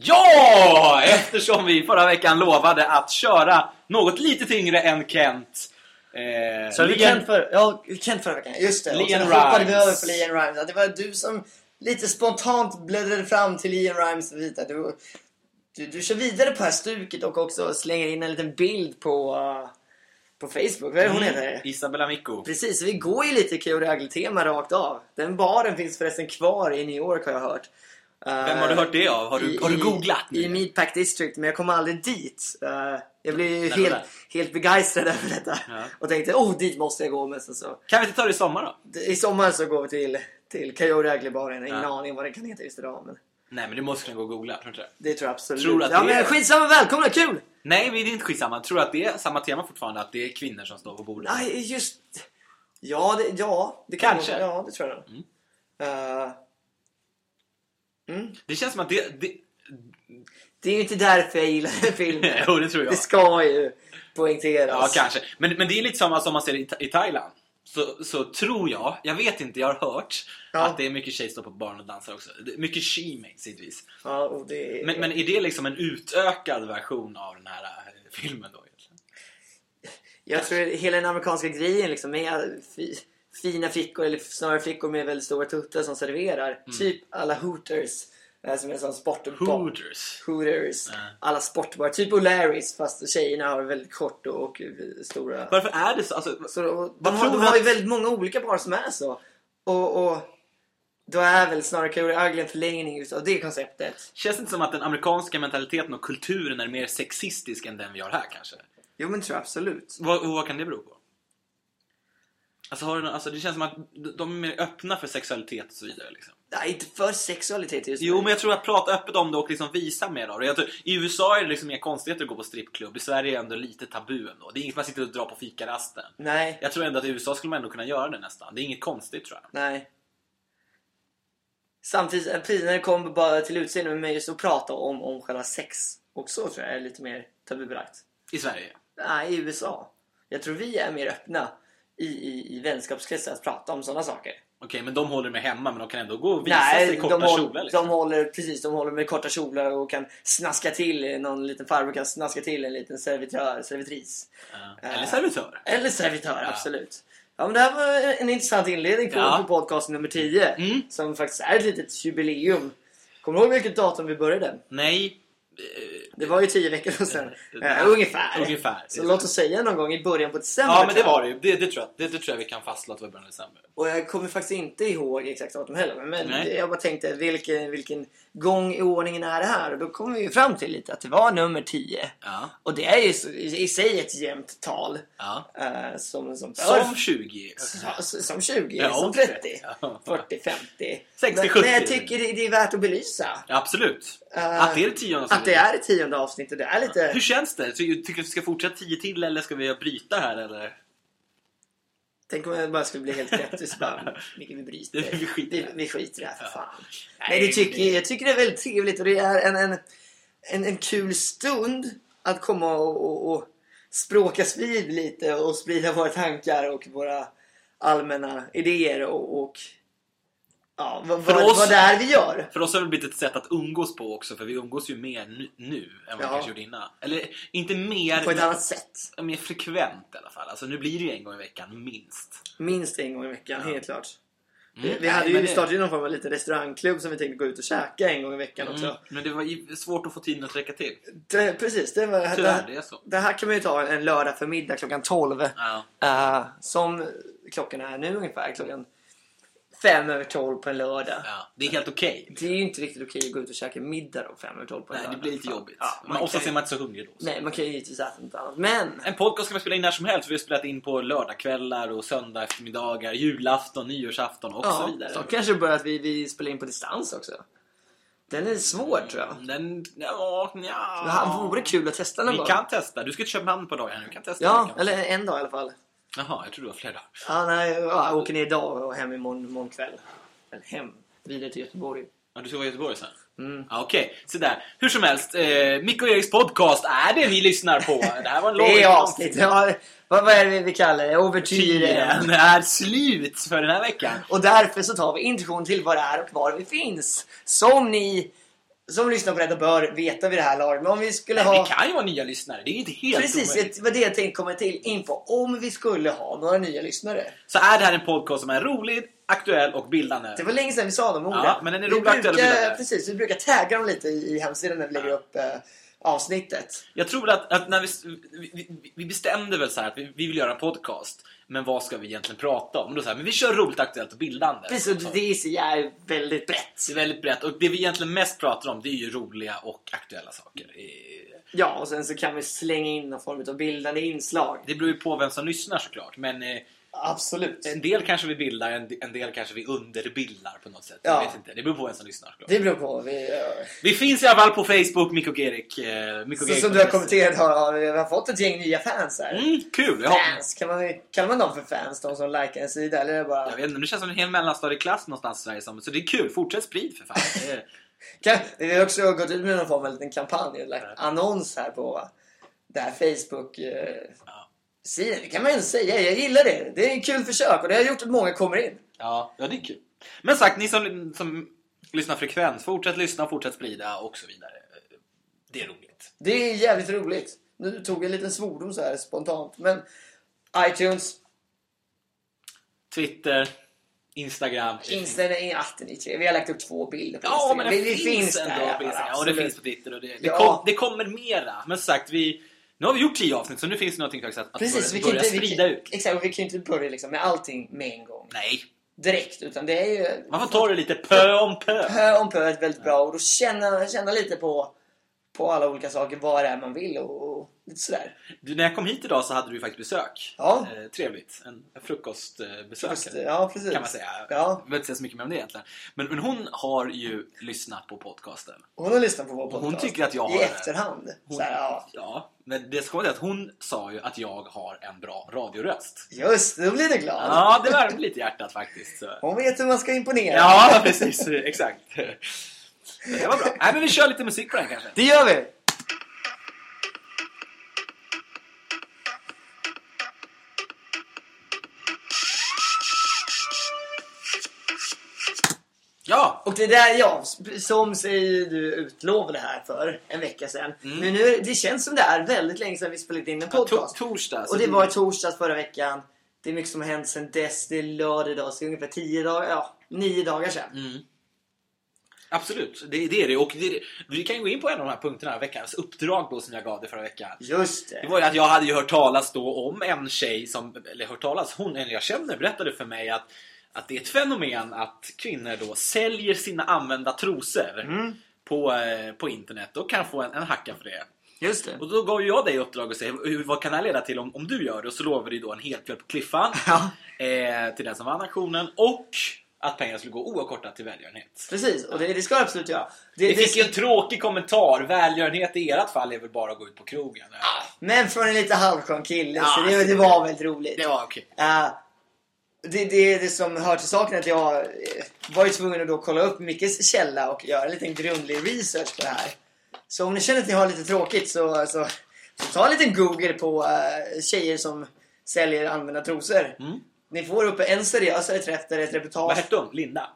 Ja! Eftersom vi förra veckan lovade att köra något lite tyngre än Kent. Eh, Så vi Liam- Kent för, ja, Kent förra veckan. Just det. Och sen hoppade vi över på Leon Rimes. Det var du som lite spontant bläddrade fram till Leon Rimes vita. Du, du, du kör vidare på det här stuket och också slänger in en liten bild på, uh, på Facebook. Vad är hon heter? Isabella Mikko. Precis, vi går ju lite Keo-tema rakt av. Den baren finns förresten kvar i New York har jag hört. Eh, Vem har du hört det av? Har du, i, har du googlat? I, i? Meatpack District, men jag kom aldrig dit. Eh, jag blev ju helt, helt begeistrad över detta. Ja. Och tänkte, oh dit måste jag gå. Men sen så, Kan vi inte ta det i sommar då? i sommar så går vi till, till Coyote-baren. Ingen Ja. aning vad den kan heta just idag. Men Nej men du måste kunna gå och googla, tror du inte det? tror jag absolut. Tror att ja, det men skitsamma, välkomna, kul! Nej, det är inte skitsamma. Tror du att det är samma tema fortfarande? Att det är kvinnor som står på bordet? Nej, just... Ja, det, ja, det kan Kanske. Ja, det tror jag. Mm. Eh, mm. Det känns som att det... det... Det är ju inte därför jag gillar den filmen. jo, det tror jag. Det ska ju poängteras. Ja, kanske. Men, men det är lite samma som man ser i, i Thailand. Så, så tror jag, jag vet inte, jag har hört Ja. att det är mycket tjejer som står på baren och dansar också. Är Mycket she-mates givetvis. Ja, är... Men, men är det liksom en utökad version av den här eh, filmen då? egentligen? Jag tror hela den amerikanska grejen liksom fi, fina flickor, eller snarare flickor med väldigt stora tuttar som serverar. Mm. Typ alla Hooters. eh, Som är en sån sportbar. Hooters. Hooters. Ja. Alla sportbar. Typ O'Larrys fast tjejerna har väldigt kort och, och stora. Varför är det så? Alltså, Så, och, de, har, de har ju väldigt många olika par som är så. Och, och då är väl snarare Coyote Ugly en förlängning utav det konceptet. känns det inte som att den amerikanska mentaliteten och kulturen är mer sexistisk än den vi har här kanske? Jo men tror jag absolut. Vad, vad kan det bero på? Alltså, har du, nå- alltså det känns som att de är mer öppna för sexualitet och så vidare. Liksom. Nej, inte för sexualitet just Jo, men jag tror att prata öppet om det och liksom visa mer av det. Tror, I USA är det liksom mer konstigt att gå på strippklubb. I Sverige är det ändå lite tabu ändå. Det är inget man sitter och drar på fikarasten. Nej, Jag tror ändå att i USA skulle man ändå kunna göra det nästan. Det är inget konstigt tror jag. nej. Samtidigt, precis när det kommer bara till utseende med just att prata om, om själva sex också tror jag är lite mer tabubelagt. I Sverige. Nej, i USA. Jag tror vi är mer öppna i, i, i vänskapskretsar att prata om sådana saker. Okej, men de håller med hemma men de kan ändå gå och visa sig i Nej, korta de, håll, kjolar. Liksom. de håller precis, de håller med korta kjolar och kan snaska till, någon liten farbror kan snaska till en liten servitör, servitris. Ja. Eller servitör. Eller servitör, Ja. absolut. Ja men det här var en intressant inledning på, Ja. på podcast nummer 10. Mm. Som faktiskt är ett litet jubileum. Kommer du ihåg vilket datum vi började? Nej. Det var ju 10 veckor sedan. Eh, ungefär. Ungefär. Så låt oss säga någon gång i början på december. Ja, men det var det ju. Det, det, tror jag, det, det tror jag vi kan fastslå att det var början av december. Och jag kommer faktiskt inte ihåg exakt datum heller. Men Nej. jag bara tänkte vilken, vilken gång i ordningen är det här? Och då kommer vi ju fram till lite att det var nummer 10. Ja. Och det är ju så- i, i sig ett jämnt tal. ja. eh, som, som, Som 20. som, som 20, Ja, som och 30, 30. Ja. 40, 50. 60, men, 70. men jag tycker det, det är värt att belysa. Absolut. Eh, att det är det tionde Att det är ett tionde avsnitt och det är lite... Hur känns det? Ty- Tycker du att vi ska fortsätta 10 till eller ska vi bryta här eller? Tänk om jag bara skulle bli helt rättvis bara, vi bryter. Det- vi skiter vi, det. vi skiter i det här för Ja. fan. Nej, Nej, det tycker, det- jag tycker det är väldigt trevligt och det är en, en, en, en kul stund att komma och, och, och språkas vid lite och sprida våra tankar och våra allmänna idéer och, och ja, vad, För vad, oss- vad det är vi gör. För oss har det blivit ett sätt att umgås på också, för vi umgås ju mer nu, nu än vad vi Ja. kanske gjorde innan. Eller inte mer, På ett men annat sätt. mer frekvent i alla fall. Alltså nu blir det ju en gång i veckan, minst. Minst en gång i veckan, Ja. helt klart. Mm. Vi, vi, Nej, hade ju, vi startade ju någon form av liten restaurangklubb som vi tänkte gå ut och käka en gång i veckan också. Mm. Men det var svårt att få tiden att räcka till. Det, precis, det, var, Tyvärr, det, det är så. det här kan man ju ta en lördag förmiddag klockan 12. Ja. eh, som klockan är nu ungefär, klockan fem över 12 på en lördag. ja. Det är helt okej. Det är ju inte riktigt okej att gå ut och käka middag då fem över 12 på en Nej, det lördag. blir lite jobbigt. Ja, man oftast kan är man inte så hungrig då. så. Nej, man kan ju givetvis äta något annat. Men! En podcast kan man spela in när som helst. Vi har spelat in på lördagskvällar och söndag eftermiddagar, julafton, nyårsafton och så Ja, vidare. så kanske det börjar att vi, vi spelar in på distans också. Den är svår tror jag. Den, ja, Det ja. vore kul att testa någon Vi gång. kan testa. Du ska till Köpenhamn på dagen. Du kan testa. Ja, det eller en dag i alla fall. Jaha, jag tror det var fler dagar. Ja, nej, ja, jag åker ner idag och hem imorgon, imorgon kväll. Eller hem, vidare till Göteborg. Ja, du ska vara i Göteborg sen? Mm. Ja, Okej, så där. Hur som helst, eh, Micke och Eriks podcast är det ni lyssnar på. Det här var en lång Det är avsnitt. Ja, vad, vad är det vi kallar det? Overtyren. Är slut för den här veckan. Och därför så tar vi introduktion till vad det är och var vi finns. Som ni som lyssnar på detta bör veta vid det här laget. Men om vi skulle Men ha... det kan ju vara nya lyssnare. Det är inte helt Precis, det var det jag tänkte komma till info. Om vi skulle ha några nya lyssnare. Så är det här en podcast som är rolig, aktuell och bildande. Det var länge sedan vi sa de orden. Ja, men den är vi rolig, aktuell och brukar, bildande. Precis, vi brukar tagga dem lite i, i hemsidan när vi lägger upp eh, avsnittet. Jag tror att, att när vi, vi- vi, bestämde väl så att vi, vi vill göra en podcast. Men vad ska vi egentligen prata om? Då så här, men vi kör roligt, aktuellt och bildande. Precis, och det är väldigt brett. Det är väldigt brett. Och det vi egentligen mest pratar om det är ju roliga och aktuella saker. Ja, och sen så kan vi slänga in någon form av bildande inslag. Det beror ju på vem som lyssnar såklart. Men eh, Absolut. en del kanske vi bildar, en, en del kanske vi underbildar på något sätt. Ja. Jag vet inte. Det beror på vem som lyssnar såklart. Det beror på. Vi, eh, Vi finns i alla fall på Facebook, Mikko Gerik. Eh, Mikko så, Gerik som du har kommenterat har, vi har fått ett gäng nya fans här. Mm, kul! Fans, kan man, kallar man dem för fans? De som likar en sida? Eller är det bara... jag vet inte, nu känns det som en hel mellanstadieklass någonstans i Sverige. Så det är kul. Fortsätt sprid för fan. Det är, Kan, vi har också gått ut med någon form av liten kampanj, lagt annons här på det här Facebook eh, Ja. Det kan man ju inte säga. Jag gillar det. Det är ett kul försök och det har gjort att många kommer in. ja, ja, det är kul. Men sagt, ni som, som lyssnar frekvent, fortsätt lyssna, fortsätt sprida och så vidare. Det är roligt. Det är jävligt roligt. Nu tog jag en liten svordom så här spontant. Men iTunes, Twitter, Instagram. Insta, ah, är trevlig. Vi har lagt upp två bilder på Ja, Instagram. men det, finns, där, ändå på Instagram. Ja, det absolut. finns på Twitter. Och det, det, Ja. kom, det kommer mera. Men sagt, vi, nu har vi gjort tio avsnitt så nu finns det någonting faktiskt att, Precis, vi börja, börja inte, vi sprida kan, ut. Exakt, och vi kan ju inte börja liksom med allting med en gång. Nej, Direkt, utan det är ju... man får ta det lite pö om pö. pö om pö ett väldigt bra ord och känna, känna lite på, på alla olika saker, vad det är man vill och, och lite sådär. Du, när jag kom hit idag så hade du faktiskt besök. Ja. Eh, trevligt. En, en frukostbesökare. Ja, precis. Kan man säga. Ja. Jag behöver inte säga så mycket mer om det egentligen. Men, men hon har ju lyssnat på podcasten. Hon har lyssnat på vår podcast. hon tycker att jag I har- efterhand. Hon, Så här, ja. ja, men det ska vara det att hon sa ju att jag har en bra radioröst. Just då blir det glad. Ja, det värmde lite i hjärtat faktiskt. Så. Hon vet hur man ska imponera. Ja, precis. Exakt. Det var bra. Nej, men vi kör lite musik på den kanske. Det gör vi! Det där, ja, som säger du utlovade här för en vecka sedan. Mm. Men nu, det känns som det är väldigt länge sedan vi spelade in en podcast. To- torsdag. Och det var i torsdags förra veckan. Det är mycket som har hänt sedan dess. Det är lördag idag, så ungefär 10 dagar, ja, 9 dagar sedan. Mm. Absolut, det, det är det. Och det. Vi kan ju gå in på en av de här punkterna, veckans uppdrag då som jag gav dig förra veckan. Just det. Det var ju att jag hade ju hört talas då om en tjej som, eller hört talas, hon eller jag känner berättade för mig att, att det är ett fenomen att kvinnor då säljer sina använda trosor Mm. på, eh, på internet och kan få en, en hacka för det. Just det. Och då gav jag dig uppdrag att säga vad kan det här leda till om, om du gör det? Och så lovade du då en hel kväll på Cliffan Ja, eh, till den som vann aktionen och att pengarna skulle gå oavkortat till välgörenhet. precis. Och det, det ska jag absolut göra. Det, Vi det- fick ju en tråkig kommentar. Välgörenhet i ert fall är väl bara att gå ut på krogen? Men från en lite halvskön kille, Ja, så det, alltså, det var väldigt roligt. Det var okej. Eh, det, det, det som hör till saken är att jag eh, var ju tvungen att då kolla upp Mickes källa och göra en liten grundlig research på det här. Så om ni känner att ni har lite tråkigt så, så, så ta en liten google på uh, tjejer som säljer använda trosor. Mm. Ni får upp en seriösare träff där ett Vad reportage. hette hon? Linda?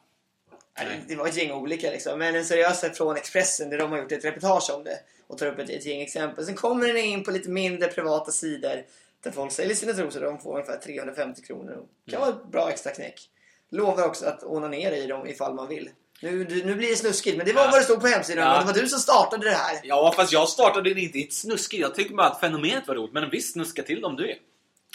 Ja, det, var ett gäng olika liksom. Men en seriösare från Expressen där de har gjort ett reportage om det. Och tar upp ett, ett gäng exempel. Sen kommer den in på lite mindre privata sidor. Där folk säljer sina trosor. De får ungefär 350 kronor. Det kan vara ett bra extra knäck. Lovar också att onanera i dem ifall man vill. Nu, nu blir det snuskigt men det var Ja. vad det stod på hemsidan. Ja. Det var du som startade det här. Ja, fast jag startade det inte i ett snuskigt. Jag tyckte bara att fenomenet var roligt. Men visst, snuska till dem du är.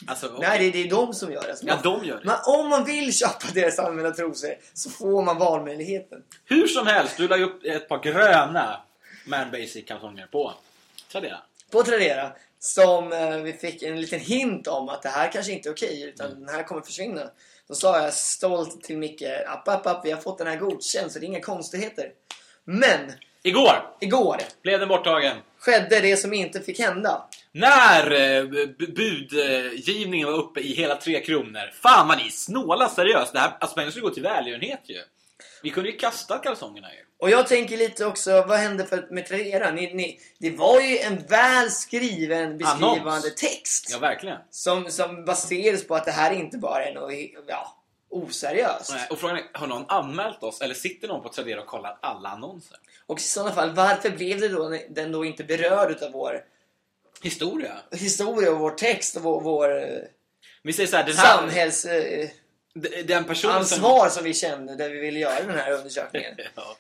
Alltså, okej. Nej, det, det är de som gör det. Så Ja, de gör det. Men om man vill köpa deras använda trosor så får man valmöjligheten. Hur som helst, du la upp ett par gröna Man Basic kalsonger på Tradera. på Tradera som eh, vi fick en liten hint om att det här kanske inte är okej utan Mm. den här kommer försvinna. Då sa jag stolt till Micke, app, app, app, vi har fått den här godkänd så det är inga konstigheter. Men Igår igår blev den borttagen. skedde det som inte fick hända. När eh, bu- budgivningen var uppe i hela 3 kronor. Fan vad ni är snåla seriöst. Det här, alltså pengarna skulle gå till välgörenhet ju. Vi kunde ju kasta kalsongerna ju. Och jag tänker lite också, vad hände för, med Tradera? Ni, ni, det var ju en väl skriven beskrivande Annons. text. Ja, verkligen. Som, som baseras på att det här inte bara är något, ja, oseriöst. Nej, Och frågan är, har någon anmält oss eller sitter någon på Tradera och kollar alla annonser? Och i sådana fall, varför blev det då, den då inte berörd utav vår Historia. historia och vår text och vår, vår eh, Vi säger så här, den här... samhällsansvar d- Den personen som... som vi kände när vi ville göra den här undersökningen? Ja.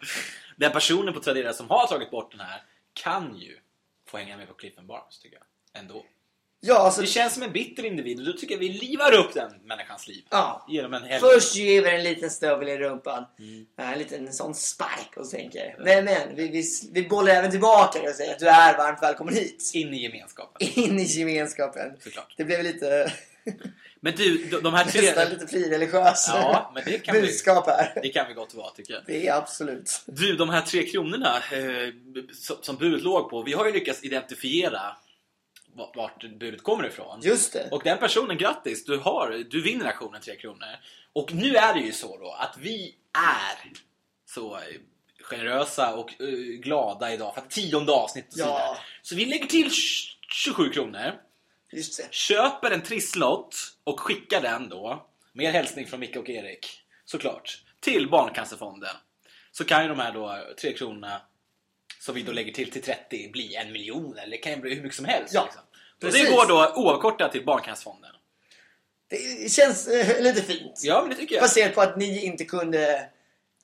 Den personen på Tradera som har tagit bort den här kan ju få hänga med på Cliffen Barnes tycker jag. Ändå. Ja, alltså, Det känns som en bitter individ och då tycker jag vi livar upp den människans liv. ja. Genom en helg. Först ger vi en liten stövel i rumpan. Mm. En liten sån spark och tänker Nej men, vi, vi, vi bollar även tillbaka och säger att du är varmt välkommen hit. In i gemenskapen. In i gemenskapen. Såklart. Det blev lite, Men du, de- här tre... nästan lite frireligiös Ja, men det kan vi- budskap här. Det kan vi gott vara tycker jag. Det är absolut. Du, de här tre kronorna eh, som, som budet låg på. Vi har ju lyckats identifiera va- vart budet kommer ifrån. Just det. Och den personen, grattis! Du, har, du vinner aktionen 3 kronor. Och nu är det ju så då att vi är så eh, generösa och eh, glada idag för att tionde avsnitt och så Ja. vidare. Så vi lägger till 27 kronor, Just det. köper en trisslott och skickar den då, med hälsning från Micke och Erik, såklart, till Barncancerfonden. Så kan ju de här då 3 kronorna som vi då lägger till till 30 bli en miljon eller det kan ju bli hur mycket som helst. Ja, liksom. Och det går då oavkortat till Barncancerfonden. Det känns eh, lite fint. Ja, men det tycker jag. Baserat på att ni inte kunde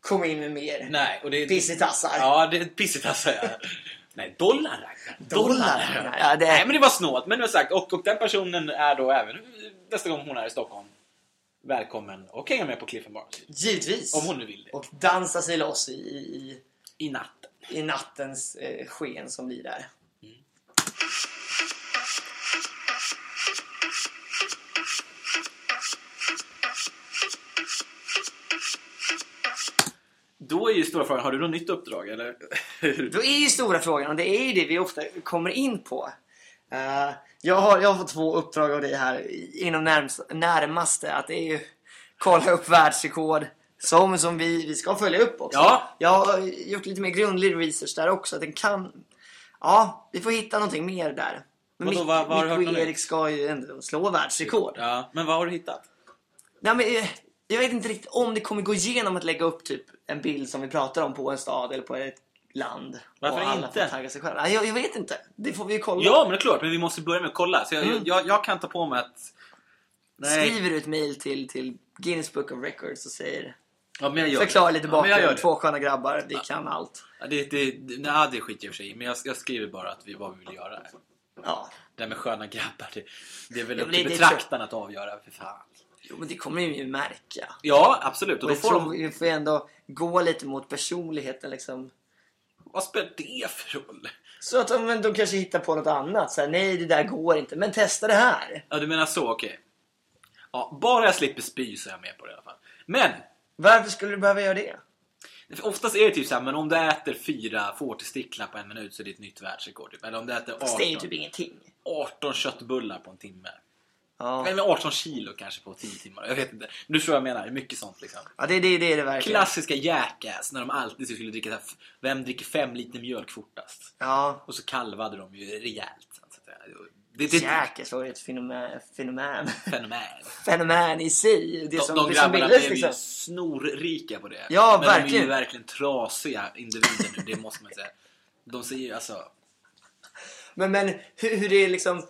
komma in med mer Nej, och det är... pissitassar. Ja, det är pissigt att säga. Nej, dollar Ragnar. Dollar. Ja, det- Nej, men det var snålt. Men nu har sagt, och, och den personen är då även nästa gång hon är i Stockholm välkommen och hänga med på Cliffen Bars. Givetvis. Om hon nu vill det. Och dansa sig loss i, i, I natten. i nattens eh, sken som blir där. Då är ju stora frågan, har du något nytt uppdrag eller? Då är ju stora frågan, och det är ju det vi ofta kommer in på. Eh, jag, har, jag har fått två uppdrag av dig här inom närmst, närmaste. Att det är ju kolla upp världsrekord. Som, som vi, vi ska följa upp också. Ja. Jag har gjort lite mer grundlig research där också. Att den kan... Ja, vi får hitta någonting mer där. Men Vadå, Mick, vad- vad Mick och? Erik ska ju ändå slå världsrekord. ja, men vad har du hittat? Nej, men, eh, jag vet inte riktigt om det kommer gå igenom att lägga upp typ en bild som vi pratar om på en stad eller på ett land. Varför och alla inte? får tagga sig själva. Jag, jag vet inte. Det får vi ju kolla. Ja, men det är klart. Men vi måste börja med att kolla. Så jag, Mm. jag, jag kan ta på mig att... Nej. Skriver du ett mail till, till Guinness Book of Records och säger Ja, men jag gör Förklara lite Ja, bakgrund. det. Två sköna grabbar, vi kan allt. Ja, det, det, nej, det skiter jag i för sig. Men jag, jag skriver bara att vi, vad vi vill göra. Ja. Det här med sköna grabbar, det, det är väl Ja, upp till betraktarna att avgöra. För fan. Jo, men det kommer ju märka. Ja, absolut. Och Och då får de... vi får ändå gå lite mot personligheten liksom. Vad spelar det för roll? Så att de, de kanske hittar på något annat. Så här, nej, det där går inte. Men testa det här. Ja, du menar så, okej. Ja, bara jag slipper spy så är jag med på det i alla fall. Men! Varför skulle du behöva göra det? Oftast är det typ såhär, men om du äter fyra fårtestiklar på en minut så är det ett nytt världsrekord. Typ. Eller om du äter Fast det är ju 18, typ ingenting. 18 köttbullar på en timme. Ja, Eller 18 kilo kanske på 10 timmar. Jag vet inte. Du tror jag menar. Det är mycket sånt liksom. ja det, det, det är det verkligen. Klassiska jackass när de alltid skulle dricka så här, Vem dricker fem liter mjölk fortast? Ja, Och så kalvade de ju rejält. Så att säga. Det, det, det Jackass var ju ett fenomen. fenomen. fenomen. fenomen i sig. Det De, som, de det som grabbarna blev liksom. ju snorrika på det. Ja, Men de är verkligen. ju verkligen trasiga individer nu, det måste man säga. De säger ju alltså... Men, men hur, hur det liksom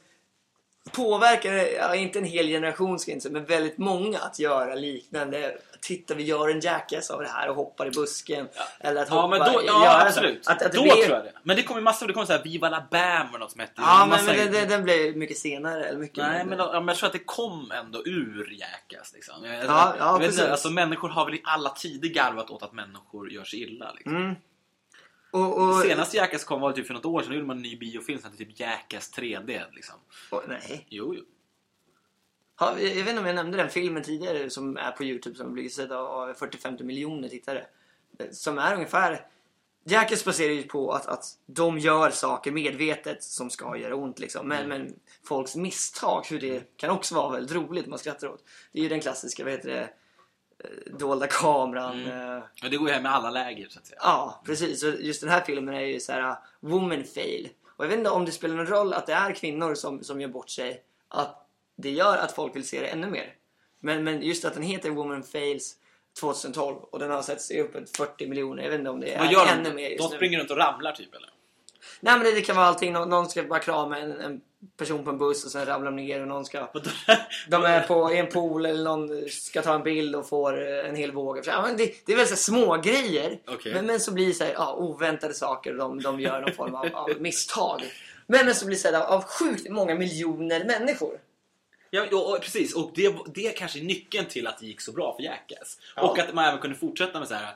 påverkar, ja, inte en hel generation ska jag inte säga, men väldigt många att göra liknande. Titta, vi gör en jackass av det här och hoppar i busken. Eller att Ja, hoppa, men då, ja absolut. Att, att då blir, tror jag det. Men det kommer massor, det kommer såhär Viva la Bam och något som hette. Ja, en men, men den, den, blev mycket senare. Eller mycket Nej, men, ja, men jag tror att det kom ändå ur Jackass. Liksom. Jag, Ja, jag, ja, vet inte, precis. alltså, människor har väl i alla tider garvat åt att människor gör sig illa. Liksom. Mm. Och, och, Senast Jackass kom var typ för något år sedan. Då gjorde man en ny biofilm som hette typ Jackass 3D. Liksom. och, nej. Jo, jo. Ja, jag vet inte om jag nämnde den filmen tidigare som är på Youtube som blir sedd av 40-50 miljoner tittare. Som är ungefär... Jackass baserar ju på att, att de gör saker medvetet som ska göra ont liksom. Men, men folks misstag, hur det kan också vara väldigt roligt man skrattar åt. Det är ju den klassiska, vad heter det, dolda kameran. eh, Ja, det går ju hem med alla läger så att säga. Ja, precis. Och just den här filmen är ju så här uh, woman fail. Och jag vet inte om det spelar någon roll att det är kvinnor som, som gör bort sig. Att det gör att folk vill se det ännu mer. Men, men just att den heter Woman Fails 2012 och den har sett sig upp ett 40 miljoner. Jag vet inte om det Vad är gör ännu de? mer De just nu. springer runt och ramlar typ eller? Nej men det, det kan vara allting. Nå- Någon ska bara krama en, en person på en buss och sen ramlar de ner och någon ska... De är på i en pool eller någon ska ta en bild och får eh, en hel våg. Ja, men det, det är väl så små grejer. Okej. Men, men så blir det så här, ja, oväntade saker och de, de gör någon form av, av misstag. Men, men så blir det så här, av sjukt många miljoner människor. Ja, ja, och precis. Och det, det är kanske nyckeln till att det gick så bra för Jackass. Ja. Och att man även kunde fortsätta med så här.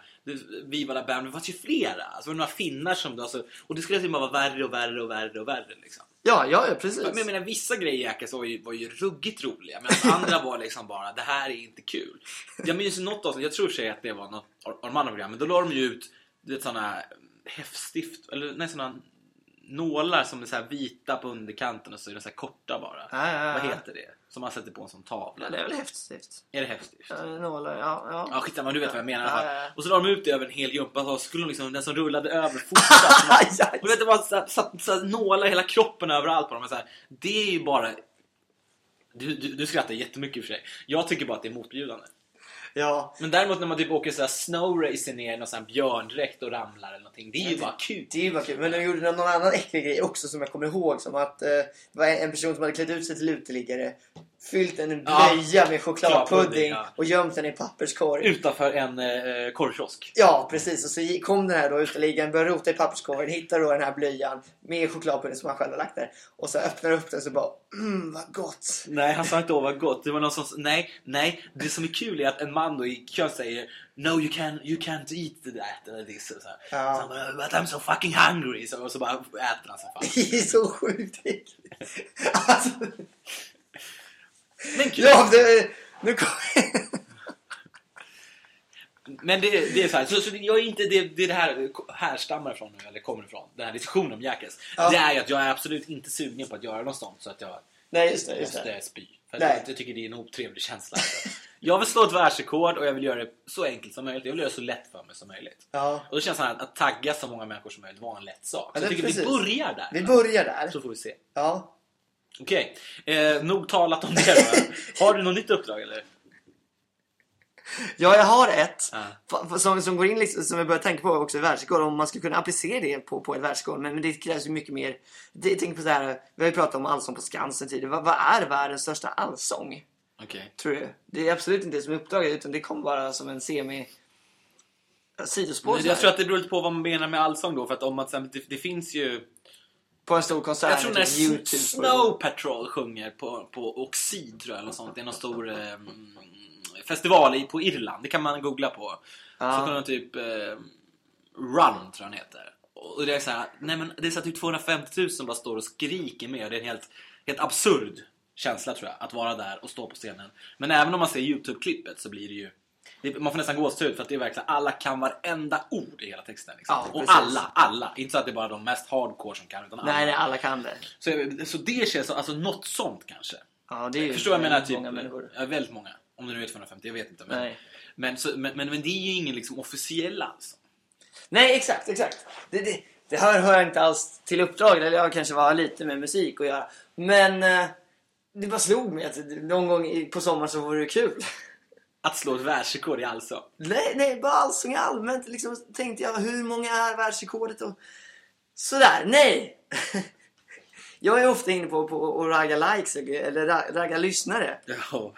Viva la Bam, det fanns ju flera. Alltså, det var några finnar som... Alltså, och det skulle bara vara värre och värre och värre och värre. Liksom. Ja, ja, ja precis. Men jag menar, vissa grejer i Jackass var ju, var ju ruggigt roliga. Men andra var liksom bara, det här är inte kul. Jag minns ju något avsnitt, jag tror sig att det var något av de andra programmen. Då la de ju ut du vet, såna häftstift, eller nej, såna nålar som är så här vita på underkanten och så är de så här korta bara. Ja, ja, ja. Vad heter det? Som man sätter på en sån tavla. Ja, det är väl häftstift. Är det häftstift? Ja, Nålar, ja. ja. Ja skitsamma, du vet vad jag menar Ja. Och så la de ut det över en hel jumpa och så skulle de liksom, den som rullade över fortsatt. Och vet, det var så, här- satt så här nålar hela kroppen överallt på dem. Men Så här, det är ju bara... Du, du, du skrattar jättemycket i och för sig. Jag tycker bara att det är motbjudande. Ja. Men däremot när man typ åker så här snowracer ner i någon sån här björndräkt och ramlar eller någonting. Det är ju bara kul. Det är ju bara kul. Men de gjorde någon annan äcklig grej också som jag kommer ihåg. Som att eh, det var en person som hade klätt ut sig till uteliggare. Fyllt en Ja. blöja med chokladpudding ja. och gömt den i papperskorg. Utanför en eh, korvkiosk. Ja, precis. Och så kom den här då uteliggaren, började rota i papperskorgen, hittade då den här blöjan med chokladpudding som han själv har lagt där. Och så öppnar upp den så bara, mm vad gott. Nej, han sa inte åh vad gott. Det var någon som nej, nej. Det som är kul är att en man då i kön säger No you can you can't eat that eller this. Och så här. Ja. Så han bara, But I'm so fucking hungry. Så, och så bara äter han sig fan. Det är så sjukt äckligt. Alltså, Men kul. ja, det, nu kommer Men det, det är så här, så, så jag är inte, det, det det här härstammar ifrån nu, eller kommer ifrån, den här diskussionen om Jackass. Ja. Det är ju att jag är absolut inte sugen på att göra något sånt så att jag Nej, just det. Just måste det. spy. För att jag tycker det är en otrevlig känsla. jag vill slå ett världsrekord och jag vill göra det så enkelt som möjligt. Jag vill göra det så lätt för mig som möjligt. Ja. Och då känns det här att, tagga så många människor som möjligt var en lätt sak. Ja, Så jag det- tycker vi precis. börjar där. Vi börjar där. Så får vi se. Ja. Okej, eh, nog talat om det då. Har du något nytt uppdrag eller? Ja, jag har ett. Fa- Som, som går in liksom, som jag börjar tänka på också i världsrekord. Om man ska kunna applicera det på, på ett världsrekord. Men, men det krävs ju mycket mer. Det, tänker på så här. Vi har ju pratat om allsång på Skansen tidigare. Vad, vad är världens största allsång? Okej. Tror du? Det är absolut inte det som är uppdraget. Utan det kommer bara som en semi... Sidospår Jag tror att det beror lite på vad man menar med allsång då. För att om man, exempel, det, det finns ju... På en stor konsert. Jag tror när YouTube. Snow Patrol sjunger på, på Oxid tror jag eller sånt. Det är någon stor eh, festival i, på Irland. Det kan man googla på. Ja. Så kan man typ eh, Run tror jag den heter. Och det är så här, nej men det är så att typ 250 000 som bara står och skriker med. Och det är en helt, helt absurd känsla tror jag. Att vara där och stå på scenen. Men även om man ser YouTube-klippet så blir det ju det, man får nästan gåshud för att det är verkligen alla kan varenda ord i hela texten. Liksom. Ja, och alla, alla. Inte så att det är bara de mest hardcore som kan utan alla. Nej, nej, alla kan det. Så, så det känns som, alltså något sånt kanske. Ja, det är Förstår jag menar? Typ, många människor. ja, väldigt många. Om det nu är 250, jag vet inte. Men, men, så, men, men, men det är ju ingen liksom officiell alltså. Nej, exakt, exakt. Det, det, det här hör inte alls till uppdraget, eller jag kanske var lite med musik att göra. Men eh, det bara slog mig att någon gång på sommaren så vore det kul. Att slå ett världsrekord i allsång. nej, nej, bara allsång allmänt. Liksom tänkte jag, hur många är världsrekordet? Och sådär, nej! jag är ofta inne på, på att ragga likes, eller ra- ragga lyssnare. Ja.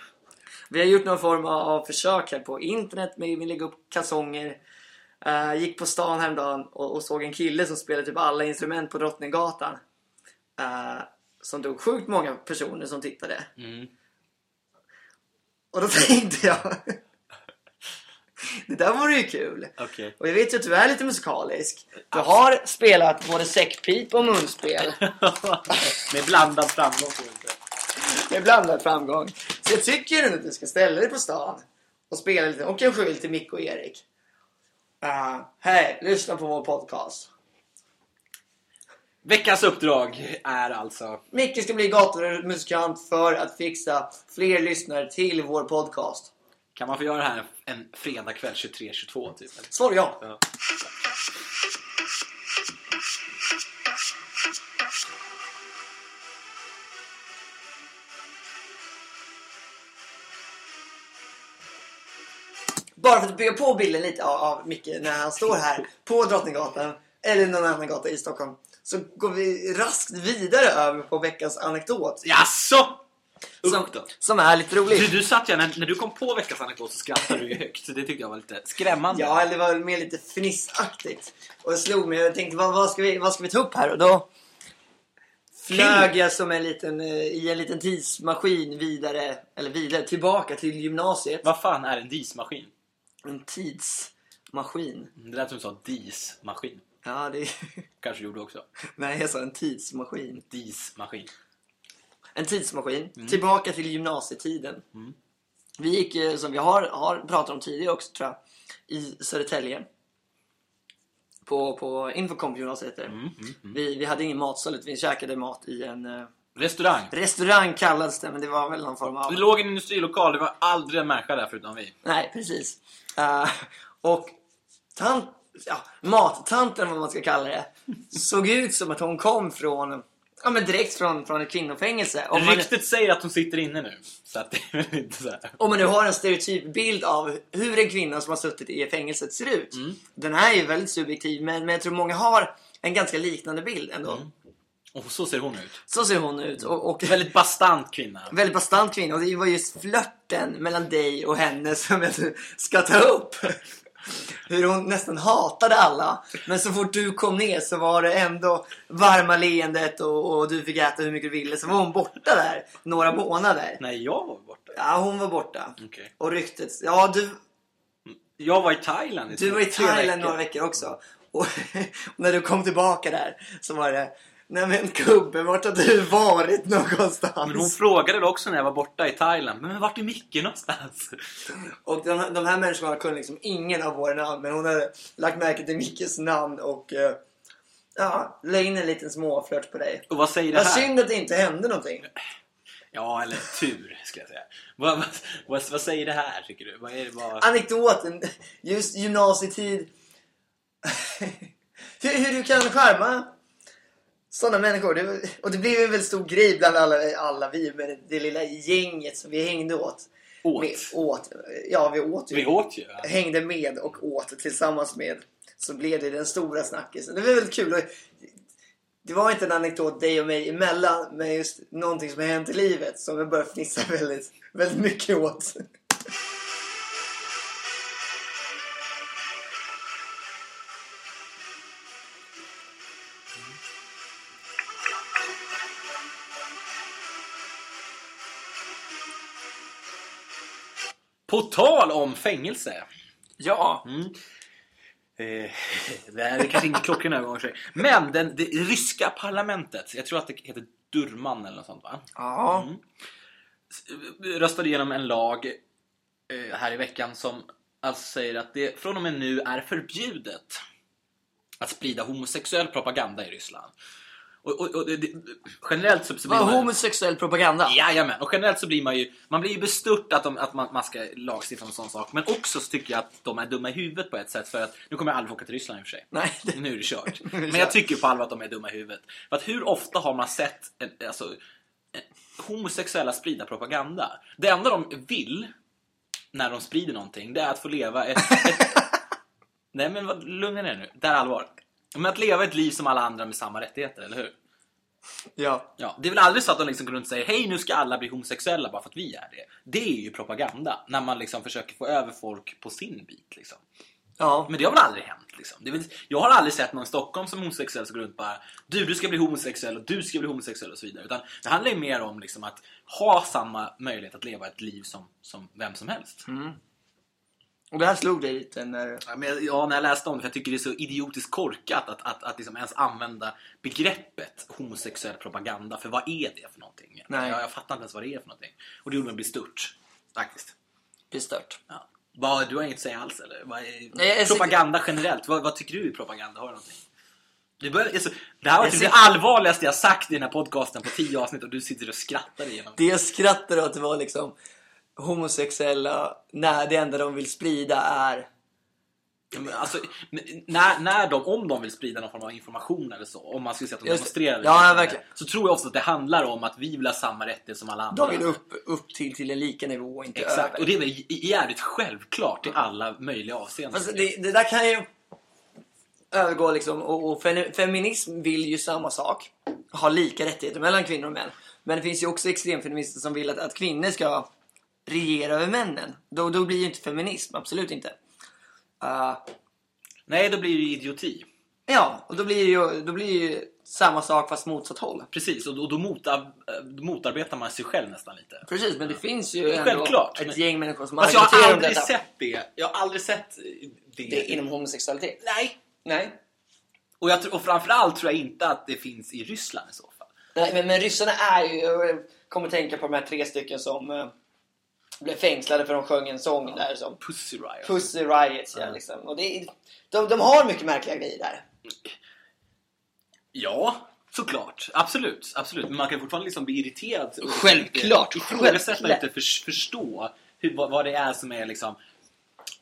Vi har gjort någon form av, försök här på internet med att lägga upp kalsonger. Eh, gick på stan häromdagen och, och såg en kille som spelade typ alla instrument på Drottninggatan. Uh, som tog sjukt många personer som tittade. Mm. Och då tänkte jag... det där vore ju kul. Okej. Och jag vet ju att du är lite musikalisk. Du har spelat både säckpip och munspel. Med blandad framgång tror jag inte. med blandad framgång. Så jag tycker ändå att du ska ställa dig på stan och spela lite. Och skylt till Micke och Erik. Uh, Hej, lyssna på vår podcast. Veckans uppdrag är alltså... Micke ska bli gatumusikant för att fixa fler lyssnare till vår podcast. Kan man få göra det här en fredagkväll 23-22 typ? Svar ja. Ja. bara för att bygga på bilden lite av, av Micke när han står här på Drottninggatan eller någon annan gata i Stockholm. Så går vi raskt vidare över på veckans anekdot. Jaså? Som, Usch då. som är lite rolig. Du, du satt ja, när, när du kom på veckans anekdot så skrattade du ju högt. Så det tyckte jag var lite skrämmande. Ja, eller det var mer lite fnissaktigt. Och jag slog mig och tänkte vad, vad, ska vi, vad ska vi ta upp här? Och då flög jag som en liten, eh, i en liten tidsmaskin vidare, eller vidare, tillbaka till gymnasiet. Vad fan är en dismaskin? En tidsmaskin. Det lät som du sa dismaskin. Ja, det Kanske gjorde också. Nej, jag sa en tidsmaskin. Dismaskin. En tidsmaskin. Tillbaka till gymnasietiden. Vi gick, eh, som vi har, har pratat om tidigare också tror jag, i Södertälje. På, på Infocomp-gymnasiet heter det. Vi, vi hade ingen matsal, vi käkade mat i en eh, Restaurang. restaurang kallades det, men det var väl någon form av... Det låg i en industrilokal, det var aldrig en människa där förutom vi. Nej, precis. Eh, och tant, ja, mattanten, vad man ska kalla det, såg ut som att hon kom från, ja men direkt från, från ett kvinnofängelse. Om man, Ryktet säger att hon sitter inne nu. Så att det är väl inte så här. om man nu har en stereotyp bild av hur en kvinna som har suttit i fängelset ser ut. Mm. Den här är ju väldigt subjektiv, men, men jag tror många har en ganska liknande bild ändå. Mm. Och så ser hon ut. Så ser hon ut. Och, och Väldigt bastant kvinna. väldigt bastant kvinna. Och det var just flörten mellan dig och henne som jag ska ta upp. Hur hon nästan hatade alla. Men så fort du kom ner så var det ändå varma leendet och, och du fick äta hur mycket du ville. Så var hon borta där några månader. Nej, jag var borta. Ja, hon var borta. Okej. Och ryktet... Ja, du, Jag var i Thailand i du var i Thailand veckor. några veckor också. Och, och när du kom tillbaka där så var det... Nej men gubben, vart har du varit någonstans? Men hon frågade också när jag var borta i Thailand. Men vart är Micke någonstans? Och de, de här människorna kunde liksom ingen av våra namn, men hon hade lagt märke till Mickes namn och eh, ja, la in en liten småflört på dig. Och vad säger det Vad här? synd att det inte hände någonting. Ja, eller tur ska jag säga. Vad, vad, vad, vad säger det här tycker du? Vad är det bara... Anekdoten, just gymnasietid. hur, hur du kan charma sådana människor. Det, och det blev en väldigt stor grej bland alla, alla vi, med det, lilla gänget som vi hängde åt. Åt. Med, åt. Ja, vi åt ju. Vi åt ju. ja. hängde med och åt tillsammans med så blev det den stora snackisen. Det var väldigt kul. Och Det var inte en anekdot dig och mig emellan men just någonting som har hänt i livet som jag började fnissa väldigt, väldigt mycket åt. På tal om fängelse. Ja. Mm. Eh, det här är kanske ingen klockren övergång sig. Men den, det ryska parlamentet, jag tror att det heter Durman eller något sånt va? Ja. Mm. Röstade igenom en lag eh, här i veckan som alltså säger att det från och med nu är förbjudet att sprida homosexuell propaganda i Ryssland. Och, och, och det, generellt så, så blir man... homosexuell propaganda? Jajamän, och generellt så blir man ju Man blir ju bestört att, de, att man, man ska lagstifta om sån sak Men också så tycker jag att de är dumma i huvudet på ett sätt för att Nu kommer jag aldrig få åka till Ryssland i och för sig Nej. Det, Nu är det kört Men jag tycker på allvar att de är dumma i huvudet För att hur ofta har man sett alltså, homosexuella sprida propaganda? Det enda de vill När de sprider någonting Det är att få leva ett, ett Nej men vad, lugna ner nu, det här är allvar Men att leva ett liv som alla andra med samma rättigheter, eller hur? ja. Ja, det är väl aldrig så att de liksom går runt och säger Hej nu ska alla bli homosexuella bara för att vi är det. Det är ju propaganda. När man liksom försöker få över folk på sin bit. Liksom. Ja. Men det har väl aldrig hänt. Liksom. Väl, jag har aldrig sett någon i Stockholm som homosexuell som går runt bara Du, du ska bli homosexuell och du ska bli homosexuell och så vidare. Utan det handlar ju mer om liksom, att ha samma möjlighet att leva ett liv som, som vem som helst. Och det här slog dig lite när... Ja, men, ja, när jag läste om det, för jag tycker det är så idiotiskt korkat att, att, att liksom ens använda begreppet homosexuell propaganda. För vad är det för någonting? Nej. Jag, jag fattar inte ens vad det är för någonting. Och det gjorde mig bli stört. Faktiskt. Bestört. Ja. Vad, du har inget att säga alls eller? Vad är, Nej, propaganda generellt, vad, vad tycker du är propaganda? Har du någonting? Det, börjar, alltså, det här var typ det ser- allvarligaste jag sagt i den här podcasten på tio avsnitt och du sitter och skrattar igenom. Det jag skrattade åt var liksom homosexuella när det enda de vill sprida är men Alltså, när, när de, om de vill sprida någon form av information eller så, om man skulle säga att de Just demonstrerar, Ja, verkligen. så tror jag ofta att det handlar om att vi vill ha samma rättigheter som alla andra. De vill upp, upp till, till en lika nivå och inte Exakt, över. och det är väl jävligt självklart i alla möjliga avseenden. Fast det, det där kan ju övergå liksom, och, och fe- feminism vill ju samma sak. Ha lika rättigheter mellan kvinnor och män. Men det finns ju också extremfeminister som vill att, att kvinnor ska regera över männen. Då, då blir ju inte feminism, absolut inte. Uh, Nej, då blir det ju idioti. ja, och då blir ju, då blir ju samma sak fast motsatt håll. Precis, och då, då, motar, då motarbetar man sig själv nästan lite. Precis, men det finns ju ändå Självklart, ett men- gäng människor som Alltså jag argumenterar har om aldrig sett det. Jag har aldrig sett det. Det inom homosexualitet. Nej. Nej. Och, jag, och framförallt tror jag inte att det finns i Ryssland i så fall. Nej, men, men ryssarna är ju... Jag kommer tänka på de här tre stycken som eh, blev fängslade för de sjöng en sång där som Pussy Riot. Pussy Riots. Ja, Ja. liksom. och det är, de, de har mycket märkliga grejer där. Ja, såklart. Absolut. absolut. Men man kan fortfarande liksom bli irriterad. och Självklart, Ifrågasätta inte, för, förstå hur, vad, vad det är som är liksom...